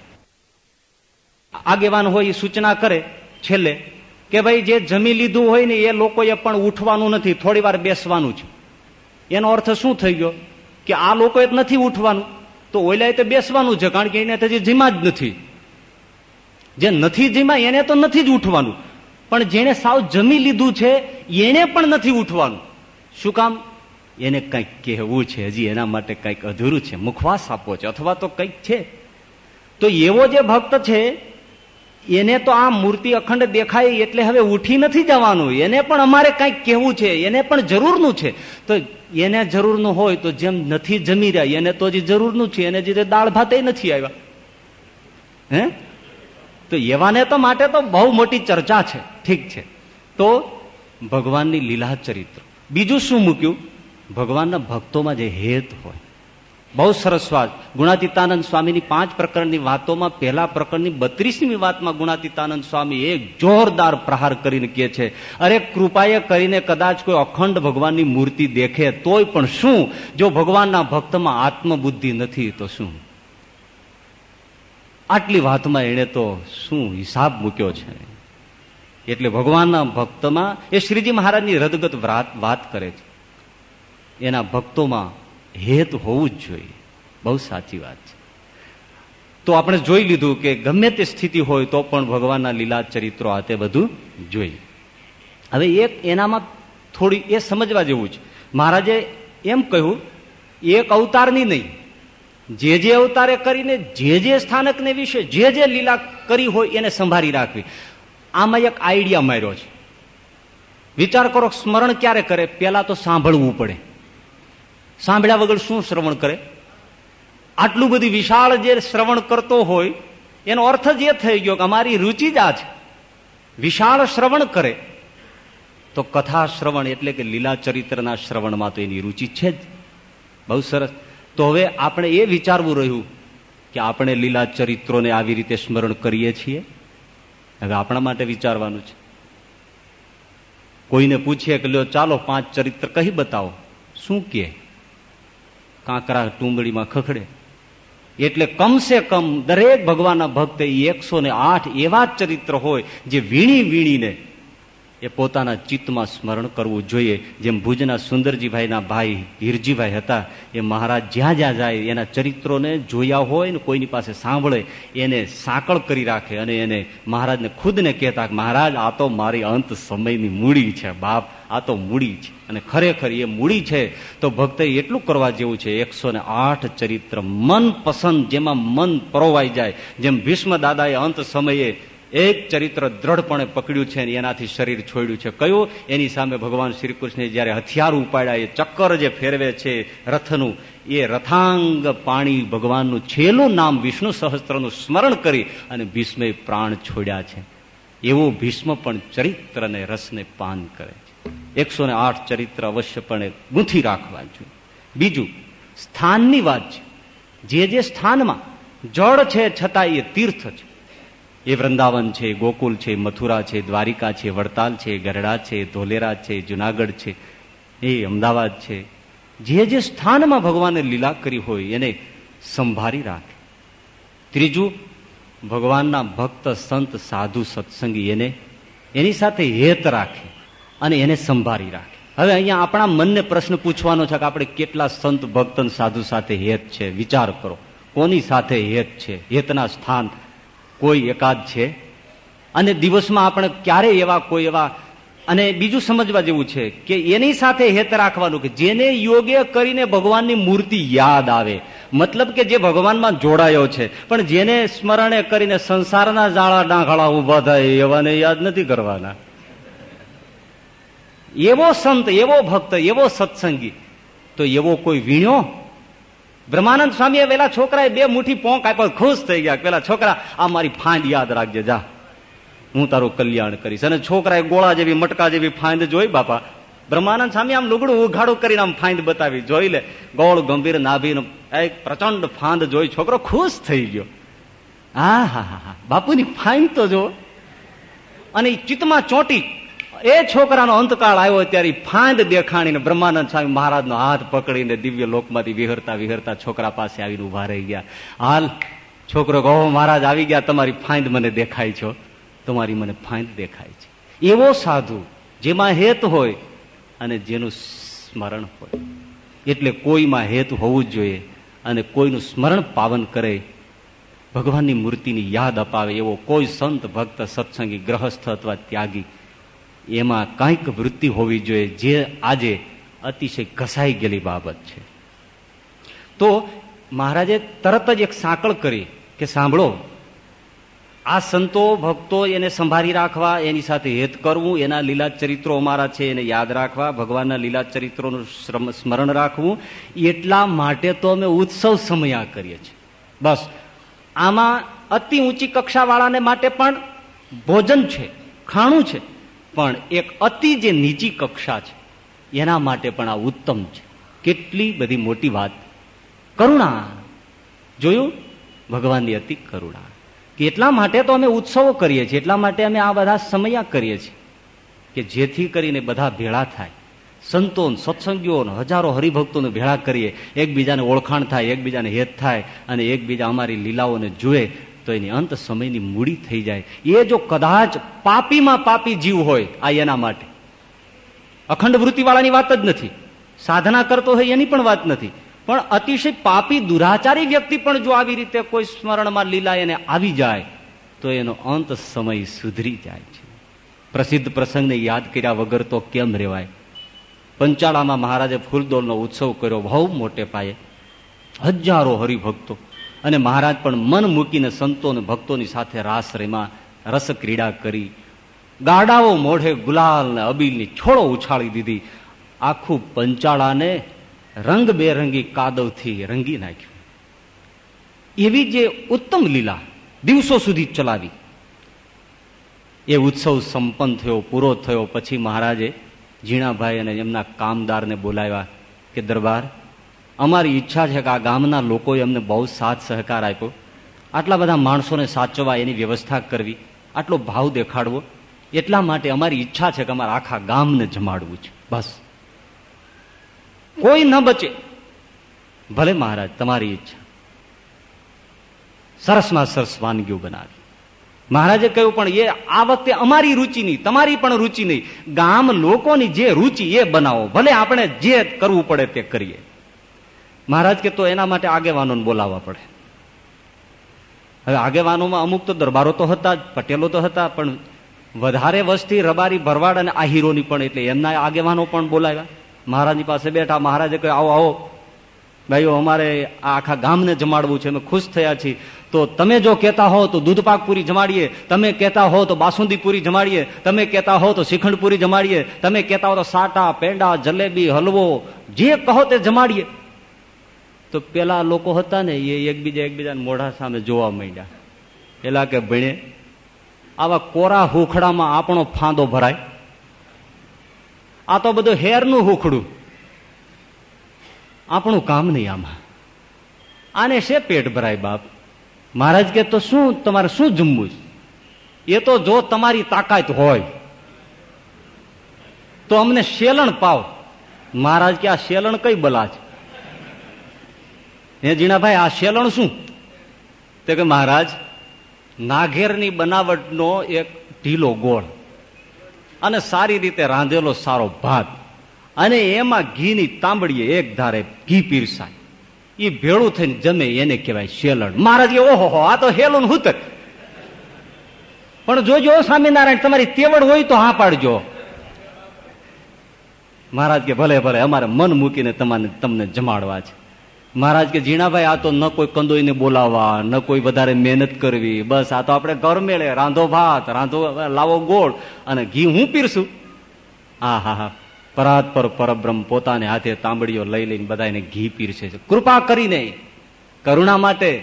આગેવાન હોય એ સૂચના કરે છેલ્લે કે ભાઈ જે જમી લીધું હોય ને એ લોકોએ પણ ઉઠવાનું નથી, થોડી વાર બેસવાનું છે. એનો અર્થ શું થઈ ગયો? કે આ લોકોએ નથી ઉઠવાનું, તો ઓઈલાએ તો બેસવાનું છે, કારણ કે એને તો જીમા જ નથી. જે નથી જીમા, એને તો નથી જ ઉઠવાનું. પણ જેને સાવ જમી લીધું છે, એને પણ નથી ઉઠવાનું. શું કામ? એને કંઈક કહેવું છે, હજી એના માટે કંઈક અધૂરું છે, મુખવાસ આપવો છે, અથવા તો કંઈક છે. તો એવો જે ભક્ત છે એને તો આ મૂર્તિ અખંડ દેખાય એટલે હવે ઉઠી નથી જવાનું. એને પણ અમારે કંઈક કહેવું છે, એને પણ જરૂરનું છે. તો એને જરૂરનું હોય તો જેમ નથી જમી રહ્યા, એને તો હજી જરૂરનું છે, એને જે દાળ ભાતે નથી આવ્યા. હે? તો એવાને તો માટે તો બહુ મોટી ચર્ચા છે. ઠીક છે. તો ભગવાનની લીલા ચરિત્ર. બીજું શું મૂક્યું? ભગવાનના ભક્તોમાં જે હેત હોય બહુ સરસ વાત. ગુણાતીતાનંદ સ્વામીની પાંચ પ્રકરણની વાતોમાં પહેલા પ્રકરણની બત્રીસમી વાતમાં ગુણાતીતાનંદ સ્વામી એક જોરદાર પ્રહાર કરીને કહે છે, અરે, કૃપાએ કરીને કદાચ કોઈ અખંડ ભગવાનની મૂર્તિ દેખે તોય પણ શું? જો ભગવાનના ભક્તમાં આત્મબુદ્ધિ નથી, તો શું? આટલી વાતમાં એણે તો શું હિસાબ મૂક્યો છે? એટલે ભગવાનના ભક્તમાં એ શ્રીજી મહારાજની રદગત વાત કરે છે. એના ભક્તોમાં હેત હોવું જ જોઈએ. બહુ સાચી વાત છે. તો આપણે જોઈ લીધું કે ગમે તે સ્થિતિ હોય તો પણ ભગવાનના લીલા ચરિત્રો આ તે બધું જોઈએ. હવે એક એનામાં થોડી, એ સમજવા જેવું છે. મહારાજે એમ કહ્યું, એક અવતારની નહીં. જે જે અવતારે કરીને, જે જે સ્થાનકને વિશે, જે જે લીલા કરી હોય એને સંભાળી રાખવી. આમાં એક આઈડિયા માર્યો છે. વિચાર કરો, સ્મરણ ક્યારે કરે? પેલા તો સાંભળવું પડે. સાંભળ્યા વગર શું શ્રવણ કરે? આટલું બધું વિશાળ જે શ્રવણ કરતો હોય, એનો અર્થ જ એ થઈ ગયો કે અમારી રુચિ જ આ છે. વિશાળ શ્રવણ કરે. તો કથા શ્રવણ એટલે કે લીલા ચરિત્રના શ્રવણમાં તો એની રુચિ છે જ. બહુ સરસ. તો હવે આપણે એ વિચારવું રહ્યું કે આપણે લીલા ચરિત્રોને આવી રીતે સ્મરણ કરીએ છીએ? હવે આપણા માટે વિચારવાનું છે. કોઈને પૂછીએ કે લ્યો ચાલો પાંચ ચરિત્ર કહી બતાવો. શું કે કાંકરા ટુંગળીમાં ખખડે. એટલે કમસે કમ દરેક ભગવાનના ભક્તે એકસો ને આઠ એવા ચરિત્ર હોય જે વીણી વીણીને એ પોતાના ચિત્તમાં સ્મરણ કરવું જોઈએ. જેમ ભુજના સુંદરજીભાઈના ભાઈ હીરજીભાઈ હતા, એ મહારાજ જ્યાં જ્યાં જાય એના ચરિત્રોને જોયા હોય ને કોઈની પાસે સાંભળે, એને સાંકળ કરી રાખે અને એને મહારાજને ખુદને કહેતા મહારાજ, આ તો મારી અંત સમયની મૂડી છે, બાપ, આ તો મૂડી છે. અને ખરેખર એ મૂડી છે, તો ભક્તે એટલું કરવા જેવું છે એકસો આઠ ચરિત્ર મન પસંદ જેમાં મન પરોવાઈ જાય. જેમ ભીષ્મ દાદાએ અંત સમયે એક ચરિત્ર દ્રઢપણે પકડ્યું છે એનાથી શરીર છોડ્યું છે. કયું? એની સામે ભગવાન શ્રી કૃષ્ણે જયારે હથિયાર ઉપાડ્યા, એ ચક્કર જે ફેરવે છે રથનું, એ રથાંગ પાણી ભગવાનનું છેલ્લું નામ વિષ્ણુ સહસ્ત્રનું સ્મરણ કરી અને ભીષ્મે પ્રાણ છોડ્યા છે. એવો ભીષ્મ પણ ચરિત્ર અને રસને પાન કરે છે. એકસો આઠ ચરિત્ર અવશ્યપણે ગૂંથી રાખવા જોઈએ. બીજું, સ્થાનની વાત છે. જે જે સ્થાનમાં જળ છે છતાં એ તીર્થ છે. એ વૃંદાવન છે, ગોકુલ છે, મથુરા છે, દ્વારિકા છે, વડતાલ છે, ગરડા છે, ધોલેરા છે, જુનાગઢ છે, એ અમદાવાદ છે. જે જે સ્થાનમાં ભગવાને લીલા કરી હોય એને સંભાળી રાખે. ત્રીજું, ભગવાનના ભક્ત, સંત, સાધુ, સત્સંગી એને એની સાથે હેત રાખે અને એને સંભાળી રાખે. હવે અહીંયા આપણા મનને પ્રશ્ન પૂછવાનો છે કે આપણે કેટલા સંત, ભક્ત સાધુ સાથે હેત છે? વિચાર કરો. કોની સાથે હેત છે? હેતના સ્થાન કોઈ એકાદ છે? અને દિવસમાં આપણે ક્યારે એવા કોઈ એવા? અને બીજું સમજવા જેવું છે કે એની સાથે હેત રાખવાનું કે જેને યોગ્ય કરીને ભગવાનની મૂર્તિ યાદ આવે. મતલબ કે જે ભગવાનમાં જોડાયો છે, પણ જેને સ્મરણે કરીને સંસારના જાળા ડાંખળા ઊભા થાય એવાને યાદ નથી કરવાના. એવો સંત, એવો ભક્ત, એવો સત્સંગી, તો એવો કોઈ વીણ્યો? બ્રહ્માનંદ સ્વામીએ પેલા છોકરાએ બે મુઠ્ઠી પોંક આપ્યો, ખુશ થઈ ગયા પેલા છોકરા, આ મારી ફાંદ યાદ રાખજે, જા. હું તારું કલ્યાણ કરીશ. અને છોકરાએ ગોળા જેવી, મટકા જેવી ફાંદ જોઈ, બાપા. બ્રહ્માનંદ સ્વામી આમ લુગડું ઉઘાડું કરીને આમ ફાંદ બતાવી, જોઈ લે. ગોળ, ગંભીર નાભી એક પ્રચંડ ફાંદ જોઈ છોકરો ખુશ થઈ ગયો. હા હા હા બાપુની ફાઇન તો જો. અને ચિત્તમાં ચોટી એ છોકરાનો અંતકાળ આવ્યો ત્યારે ફાંદ દેખાણીને બ્રહ્માનંદ સ્વામી મહારાજનો હાથ પકડીને દિવ્ય લોકમાંથી વિહરતા વિહરતા છોકરા પાસે આવીને ઊભા રહી ગયા. હાલ, છોકરો કહો, મહારાજ આવી ગયા, તમારી ફાંદ મને દેખાય છો તમારી મને ફાંદ દેખાય છે. એવો સાધુ, જેમાં હેત હોય અને જેનું સ્મરણ હોય. એટલે કોઈમાં હેત હોવું જ જોઈએ અને કોઈનું સ્મરણ પાવન કરે. ભગવાનની મૂર્તિની યાદ અપાવે એવો કોઈ સંત, ભક્ત, સત્સંગી, ગ્રહસ્થ અથવા ત્યાગી એમાં કંઈક વૃત્તિ હોવી જોઈએ જે આજે અતિશય ઘસાઈ ગયેલી બાબત છે. તો મહારાજે તરત જ એક સાંકળ કરી કે સાંભળો, આ સંતો ભક્તો એને સંભાળી રાખવા, એની સાથે હેત કરવું, એના લીલા ચરિત્રો અમારા છે, એને યાદ રાખવા, ભગવાનના લીલા ચરિત્રોનું સ્મરણ રાખવું, એટલા માટે તો અમે ઉત્સવ સમયા કરીએ છીએ. બસ. આમાં અતિ ઊંચી કક્ષાવાળાને માટે પણ ભોજન છે, ખાણું છે. પણ એક અતિ જે નીચી કક્ષા છે, એના માટે પણ આ ઉત્તમ છે. કેટલી બધી મોટી વાત. કરુણા. જોયું? ભગવાનની અતિ કરુણા. કે એટલા માટે તો અમે ઉત્સવો કરીએ છીએ, એટલા માટે અમે આ બધા સમયા કરીએ છીએ. કે જેથી કરીને બધા ભેળા થાય. સંતો સત્સંગીઓ હજારો હરિભક્તોને ભેળા કરીએ. એકબીજાને ઓળખાણ થાય, એકબીજાને હેત થાય અને એકબીજા અમારી લીલાઓને જુએ તો એની અંત સમયની મૂડી થઈ જાય. એ જો કદાચ પાપીમાં પાપી જીવ હોય, આ એના માટે. અખંડ વૃત્તિવાળાની વાત જ નથી. સાધના કરતો હોય એની પણ વાત નથી. પણ અતિશય પાપી, દુરાચારી વ્યક્તિ પણ જો આવી રીતે કોઈ સ્મરણમાં લીલા એને આવી જાય, તો એનો અંત સમય સુધરી જાય છે. પ્રસિદ્ધ પ્રસંગને યાદ કર્યા વગર તો કેમ રેવાય? પંચાળામાં મહારાજે ફૂલદોલનો ઉત્સવ કર્યો બહુ મોટે પાયે. હજારો હરિભક્તો અને મહારાજ પણ મન મૂકીને સંતો અને ભક્તોની સાથે રાસ રેમાં રસ કરી, ગાડાઓ મોઢે ગુલાલ ને અબીલની છોડો ઉછાળી દીધી. આખું પંચાળાને રંગબેરંગી કાદવથી રંગી નાખ્યું. એવી જે ઉત્તમ લીલા દિવસો સુધી ચલાવી. એ ઉત્સવ સંપન્ન થયો, પૂરો થયો. પછી મહારાજે ઝીણાભાઈ અને એમના કામદારને બોલાવ્યા કે, દરબાર અમારી ઈચ્છા છે કે આ ગામના લોકોએ અમને બહુ સાથ સહકાર આપ્યો. આટલા બધા માણસોને સાચવવા એની વ્યવસ્થા કરવી, આટલો ભાવ દેખાડવો, એટલા માટે અમારી ઈચ્છા છે કે અમારે આખા ગામને જમાડવું છે. બસ. કોઈ ન બચે. ભલે મહારાજ, તમારી ઈચ્છા. સરસમાં સરસ વાનગીઓ બનાવી. મહારાજે કહ્યું, પણ એ આ વખતે અમારી રુચિ નહીં, તમારી પણ રુચિ નહીં. ગામ લોકોની જે રુચિ એ બનાવો. ભલે આપણે જે કરવું પડે તે કરીએ. મહારાજ કે તો એના માટે આગેવાનોને બોલાવવા પડે. હવે આગેવાનોમાં અમુક તો દરબારો તો હતા જ, પટેલો તો હતા, પણ વધારે વસ્તી રબારી ભરવાડ અને આહિરોની પણ એટલે એમના આગેવાનો પણ બોલાવ્યા. મહારાજની પાસે બેઠા, મહારાજે કહ્યું, આવો આવો. ભાઈઓ, અમારે આ આખા ગામને જમાડવું છે, અમે ખુશ થયા છીએ. તો તમે જો કહેતા હો, તો દૂધપાક પૂરી જમાડીએ. તમે કહેતા હો, તો બાસુંદી પૂરી જમાડીએ. તમે કહેતા હો, તો શ્રીખંડ પૂરી જમાડીએ. તમે કહેતા હો, તો સાટા, પેંડા, જલેબી, હલવો. જે કહો તે જમાડીએ. તો પેલા લોકો હતા ને, એ એકબીજા એકબીજાને મોઢા સામે જોવા માંડ્યા. પેલા કે, ભણે, આવા કોરા હુખડામાં આપણો ફાંદો ભરાય? આ તો બધું હેરનું હુખડું. આપણું કામ નહીં આમાં. આને છે પેટ ભરાય બાપ? મહારાજ કે, તો શું, તમારે શું જમવું એ તો જો તમારી તાકાત હોય, તો અમને શેલણ પાવ. મહારાજ કે, આ શેલણ કઈ બલા છે? હે જીણાભાઈ આ શેલણ શું? તે કે મહારાજ, નાઘેરની બનાવટનો એક ઢીલો ગોળ અને સારી રીતે રાંધેલો સારો ભાત અને એમાં ઘીની તાંબડીએ એક ધારે ઘી પીરસાય. એ ભેળું થઈને જમે એને કહેવાય શેલણ. મહારાજ કે, ઓહો આ તો હેલું હુતક. પણ જોજો, સ્વામિનારાયણ, તમારી તેવડ હોય તો હા પાડજો. મહારાજ કે, ભલે ભલે, અમારે મન મૂકીને તમારે તમને જમાડવા છે. મહારાજ કે જીણાભાઈ આ તો ન કોઈ કંદોઈને બોલાવવા, ન કોઈ વધારે મહેનત કરવી. બસ, આ તો આપણે ઘર મેળે. રાંધો ભાત, રાંધો, લાવો ગોળ અને ઘી હું પીરશું આ હા હા પરાત પર પરબ્રહ્મ પોતાને હાથે તાંબડીઓ લઈ લઈને બધાને ઘી પીરસે છે. કૃપા કરીને કરુણા માટે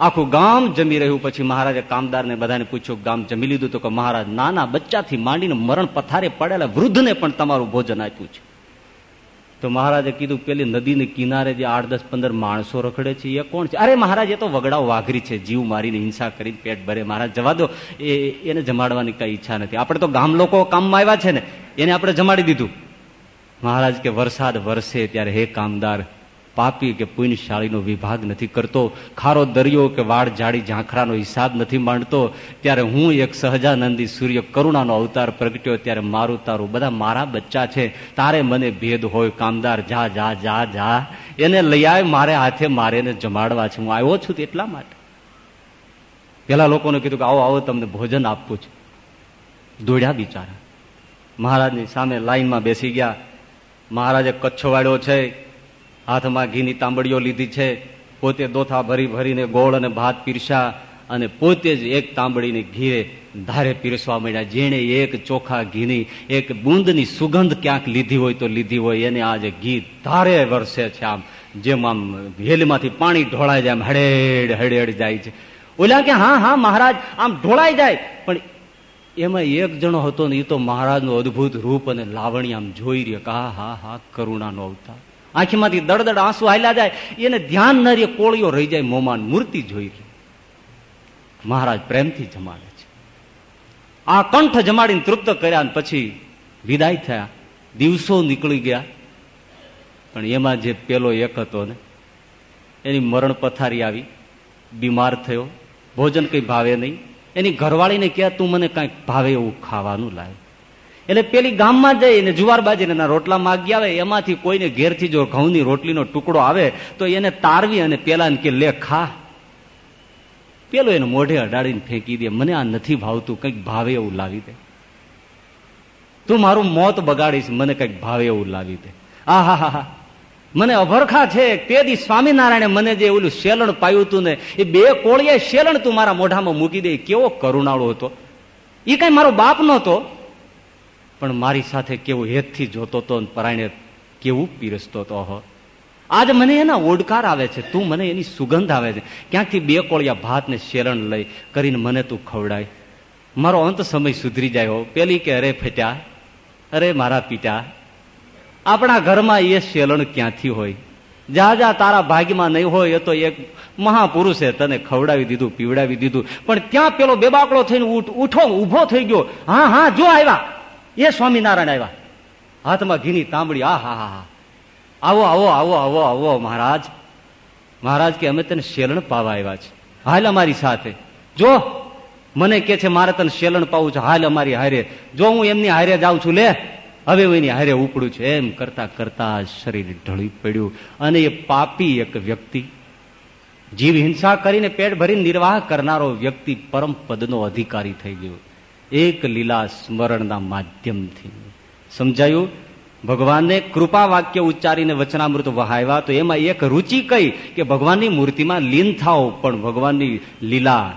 આખું ગામ જમી રહ્યું. પછી મહારાજે કામદારને બધાને પૂછ્યું, ગામ જમી લીધું? તો કે, મહારાજ, નાના બચ્ચાથી માંડીને મરણ પથારે પડેલા વૃદ્ધને પણ તમારું ભોજન આપ્યું છે. તો મહારાજે કીધું, પેલી નદીને કિનારે જે આઠ દસ પંદર માણસો રખડે છે, એ કોણ છે? અરે મહારાજ, એ તો વગડાઓ વાઘરી છે, જીવ મારીને હિંસા કરીને પેટ ભરે. મહારાજ, જવા દો. એ, એને જમાડવાની કઈ ઈચ્છા નથી. આપણે તો ગામ લોકો કામમાં આવ્યા છે ને, એને આપણે જમાડી દીધું. મહારાજ કે વરસાદ વરસે ત્યારે હે કામદાર પાપી કે પુણ્યશાળીનો વિભાગ નથી કરતો, ખારો દરિયો કે વાડ જાડી ઝાંખરાનો હિસાબ નથી માંડતો, ત્યારે હું એક સહજાનંદી સૂર્ય કરુણાનો અવતાર પ્રગટ્યો, ત્યારે મારું તારું, બધા મારા બચ્ચા છે, તારે મને ભેદ હોય, કામદાર, જા જા જા જા. એને લઈ આવે મારે હાથે મારે જમાડવા છે. હું આવ્યો છું એટલા માટે. પેલા લોકોને કીધું કે આવો આવો, તમને ભોજન આપવું છે. દોડ્યા બિચારા. મહારાજની સામે લાઈનમાં બેસી ગયા. મહારાજે કચ્છો વાળ્યો છે. હાથમાં ઘીની તાંબડીઓ લીધી છે. પોતે દોથા ભરી ભરીને ગોળ અને ભાત પીરસા અને પોતે જ એક તાંબડીને ઘીરે ધારે પીરસવા માંડ્યા. જેણે એક ચોખા ઘીની, એક બૂંદની સુગંધ ક્યાંક લીધી હોય તો લીધી હોય. એને આજે ઘી ધારે વરસે છે આમ. જેમ આમ ભેલમાંથી પાણી ઢોળાઈ જાય, આમ હડેડ હડેડ જાય છે. ઓલા કે હા હા, મહારાજ, આમ ઢોળાઈ જાય. પણ એમાં એક જણો હતો ને એ તો મહારાજનું અદભુત રૂપ અને લાવણી આમ જોઈ રહ્યો કે હા હા હા, કરુણાનો અવતાર. આંખીમાંથી દળદડ આંસુ હાલ્યા જાય, એને ધ્યાન ન રે કોળીઓ રહી જાય મોમાન મૂર્તિ જોઈ રહી. મહારાજ પ્રેમથી જમાડે છે. આ કંઠ જમાડીને તૃપ્ત કર્યા પછી વિદાય થયા. દિવસો નીકળી ગયા. પણ એમાં જે પેલો એક હતો ને, એની મરણ પથારી આવી, બીમાર થયો. ભોજન કઈ ભાવે નહીં. એની ઘરવાળીને કહે, તું મને કંઈક ભાવે એવું ખાવાનું લાય. એટલે પેલી ગામમાં જઈને જુવાર બાજીના રોટલા માગી આવે, એમાંથી કોઈને ઘેરથી જો ઘઉંની રોટલીનો ટુકડો આવે, તો એને તારવી અને પેલાને કે, લે, ખા. પેલો એને મોઢે અડાડીને ફેંકી દે, મને આ નથી ભાવતું, કંઈક ભાવે એવું લાવી દે. તું મારું મોત બગાડીશ, મને કંઈક ભાવે એવું લાવી દે. આ, હા હા મને અભરખા છે, તે દી સ્વામિનારાયણે મને જે ઓલું શેલણ પાયું હતું ને, એ બે કોળિયા શેલણ તું મારા મોઢામાં મૂકી દે કેવો કરુણાળો હતો. એ કઈ મારો બાપ નહોતો. પણ મારી સાથે કેવું હેતથી જોતો હતો પરાયણે કેવું પીરસતો હતો હો આજ મને એના ઓડકાર આવે છે, તું મને એની સુગંધ આવે છે. ક્યાંકથી બે કોળિયા ભાત ને શેરણ લઈ કરીને મને તું ખવડાય. મારો અંત સમય સુધરી જાય, હો. પેલી કે, અરે, ફેટ્યા. અરે, મારા પીટા. આપણા ઘરમાં એ શેલણ ક્યાંથી હોય? જા જા, તારા ભાગ્યમાં નહીં હોય, એ તો એક મહાપુરુષે તને ખવડાવી દીધું, પીવડાવી દીધું. પણ ત્યાં પેલો બેબાકડો થઈને ઉઠો ઊભો થઈ ગયો. હા હા, જો આવ્યા. એ સ્વામિનારાયણ આવ્યા. હાથમાં ઘીની તાંબડી, આ, હા હા હા. આવો આવો આવો આવો આવો, મહારાજ. મહારાજ કે, અમે તને શેલણ પાવા આવ્યા છે. હાલ અમારી સાથે. જો, મને કે છે, મારે તને શેલણ પાવું છે, હાલ અમારી હારે. જો હું એમની હારે જાઉં છું, લે. હવે હું એની હારે ઉપડું છું. એમ કરતા કરતા શરીર ઢળી પડ્યું. અને એ પાપી એક વ્યક્તિ, જીવ હિંસા કરીને પેટ ભરીને નિર્વાહ કરનારો વ્યક્તિ પરમ પદનો અધિકારી થઈ ગયો. એક લીલા સ્મરણના માધ્યમથી. સમજાયું? ભગવાનને કૃપા વાક્ય ઉચ્ચારીને વચનામૃત વહાવ્યા તો એમાં એક રુચિ કઈ કે ભગવાનની મૂર્તિમાં લીન થાવ પણ ભગવાનની લીલા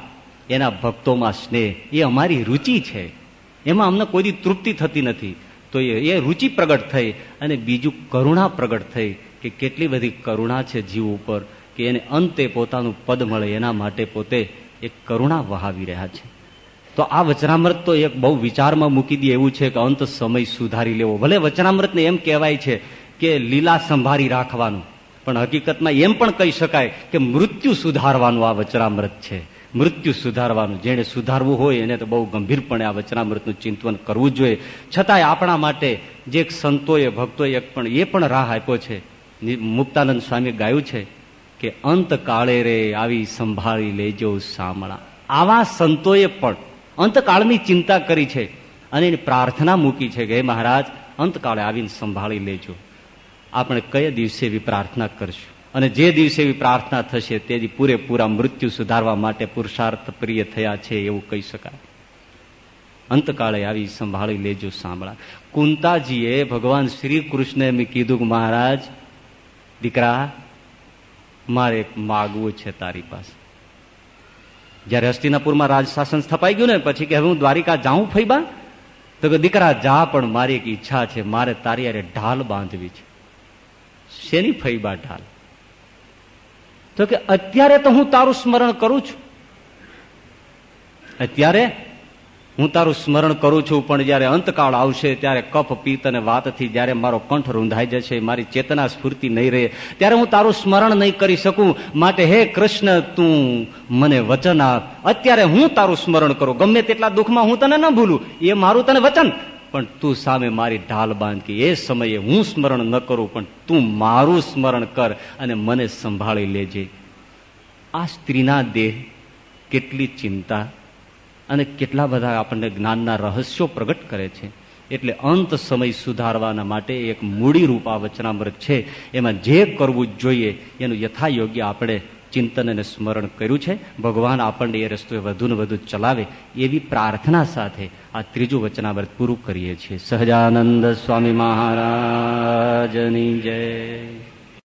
એના ભક્તોમાં સ્નેહ. એ અમારી રુચિ છે. એમાં અમને કોઈ તૃપ્તિ થતી નથી. તો એ રુચિ પ્રગટ થઈ અને બીજું કરુણા પ્રગટ થઈ કે કેટલી બધી કરુણા છે જીવ ઉપર કે એને અંતે પોતાનું પદ મળે એના માટે પોતે એક કરુણા વહાવી રહ્યા છે. તો આ વચનામૃત તો એક બહુ વિચારમાં મૂકી દે એવું છે કે અંત સમય સુધારી લેવો. ભલે વચનામૃતને એમ કહેવાય છે કે લીલા સંભાળી રાખવાનું, પણ હકીકતમાં એમ પણ કહી શકાય કે મૃત્યુ સુધારવાનું આ વચનામૃત છે. મૃત્યુ સુધારવાનું. જેને સુધારવું હોય એને તો બહુ ગંભીરપણે આ વચનામૃતનું ચિંતન કરવું જોઈએ. છતાંય આપણા માટે જે સંતોએ, ભક્તોએ એક પણ એ પણ રાહ આપ્યો છે. મુક્તાનંદ સ્વામી ગાયું છે કે અંત કાળે રે આવી સંભાળી લેજો સામળા. આવા સંતોએ પણ અંતકાળની ચિંતા કરી છે અને એની પ્રાર્થના મૂકી છે કે મહારાજ, અંતકાળે આવીને સંભાળી લેજો. આપણે કયા દિવસે એવી પ્રાર્થના કરશું? અને જે દિવસે એવી પ્રાર્થના થશે તેથી પૂરેપૂરા મૃત્યુ સુધારવા માટે પુરુષાર્થ પ્રિય થયા છે એવું કહી શકાય. અંતકાળે આવી સંભાળી લેજો, સાંભળા. કુંતાજીએ ભગવાન શ્રી કૃષ્ણએ મેં કીધું કે, મહારાજ, દીકરા, મારે માગવું છે તારી પાસે. જયારે હસ્તિનાપુરમાં રાજશાસન સ્થપાઈ ગયું ને, પછી કે હવે હું દ્વારિકા જાઉં ફૈબા તો કે, દીકરા, જા, પણ મારી એક ઈચ્છા છે. મારે તારી અરે ઢાલ બાંધવી છે. શેની ફૈબા ઢાલ? તો કે, અત્યારે તો હું તારું સ્મરણ કરું છું. અત્યારે? હું તારું સ્મરણ કરું છું, પણ જયારે અંતકાળ આવશે, ત્યારે કફ પિત્ત અને વાતથી જયારે મારો કંઠ રૂંધાઈ જશે, મારી ચેતના સ્ફૂર્તિ નહીં રહે, ત્યારે હું તારું સ્મરણ નહીં કરી શકું. માટે હે કૃષ્ણ, તું મને વચન આપ. અત્યારે હું તારું સ્મરણ કરું. ગમે તેટલા દુઃખમાં હું તને ન ભૂલું. એ મારું તને વચન. પણ તું સામે મારી ઢાલ બાંધ એ સમયે હું સ્મરણ ન કરું, પણ તું મારું સ્મરણ કર અને મને સંભાળી લેજે. આ સ્ત્રીના દેહ કેટલી ચિંતા અને કેટલા બધા આપણને જ્ઞાનના રહસ્યો પ્રગટ કરે છે. એટલે અંત સમય સુધારવાના માટે એક મૂડી રૂપા વચનામૃત છે. એમાં જે કરવું જોઈએ, એનું યથાયોગ્ય આપણે ચિંતન અને સ્મરણ કર્યું છે. ભગવાન આપણને એ રસ્તો વધુ ને વધુ ચલાવે એવી પ્રાર્થના સાથે આ ત્રીજું વચનાવ્રત પૂરું કરીએ છીએ. સહજાનંદ સ્વામી મહારાજની જય.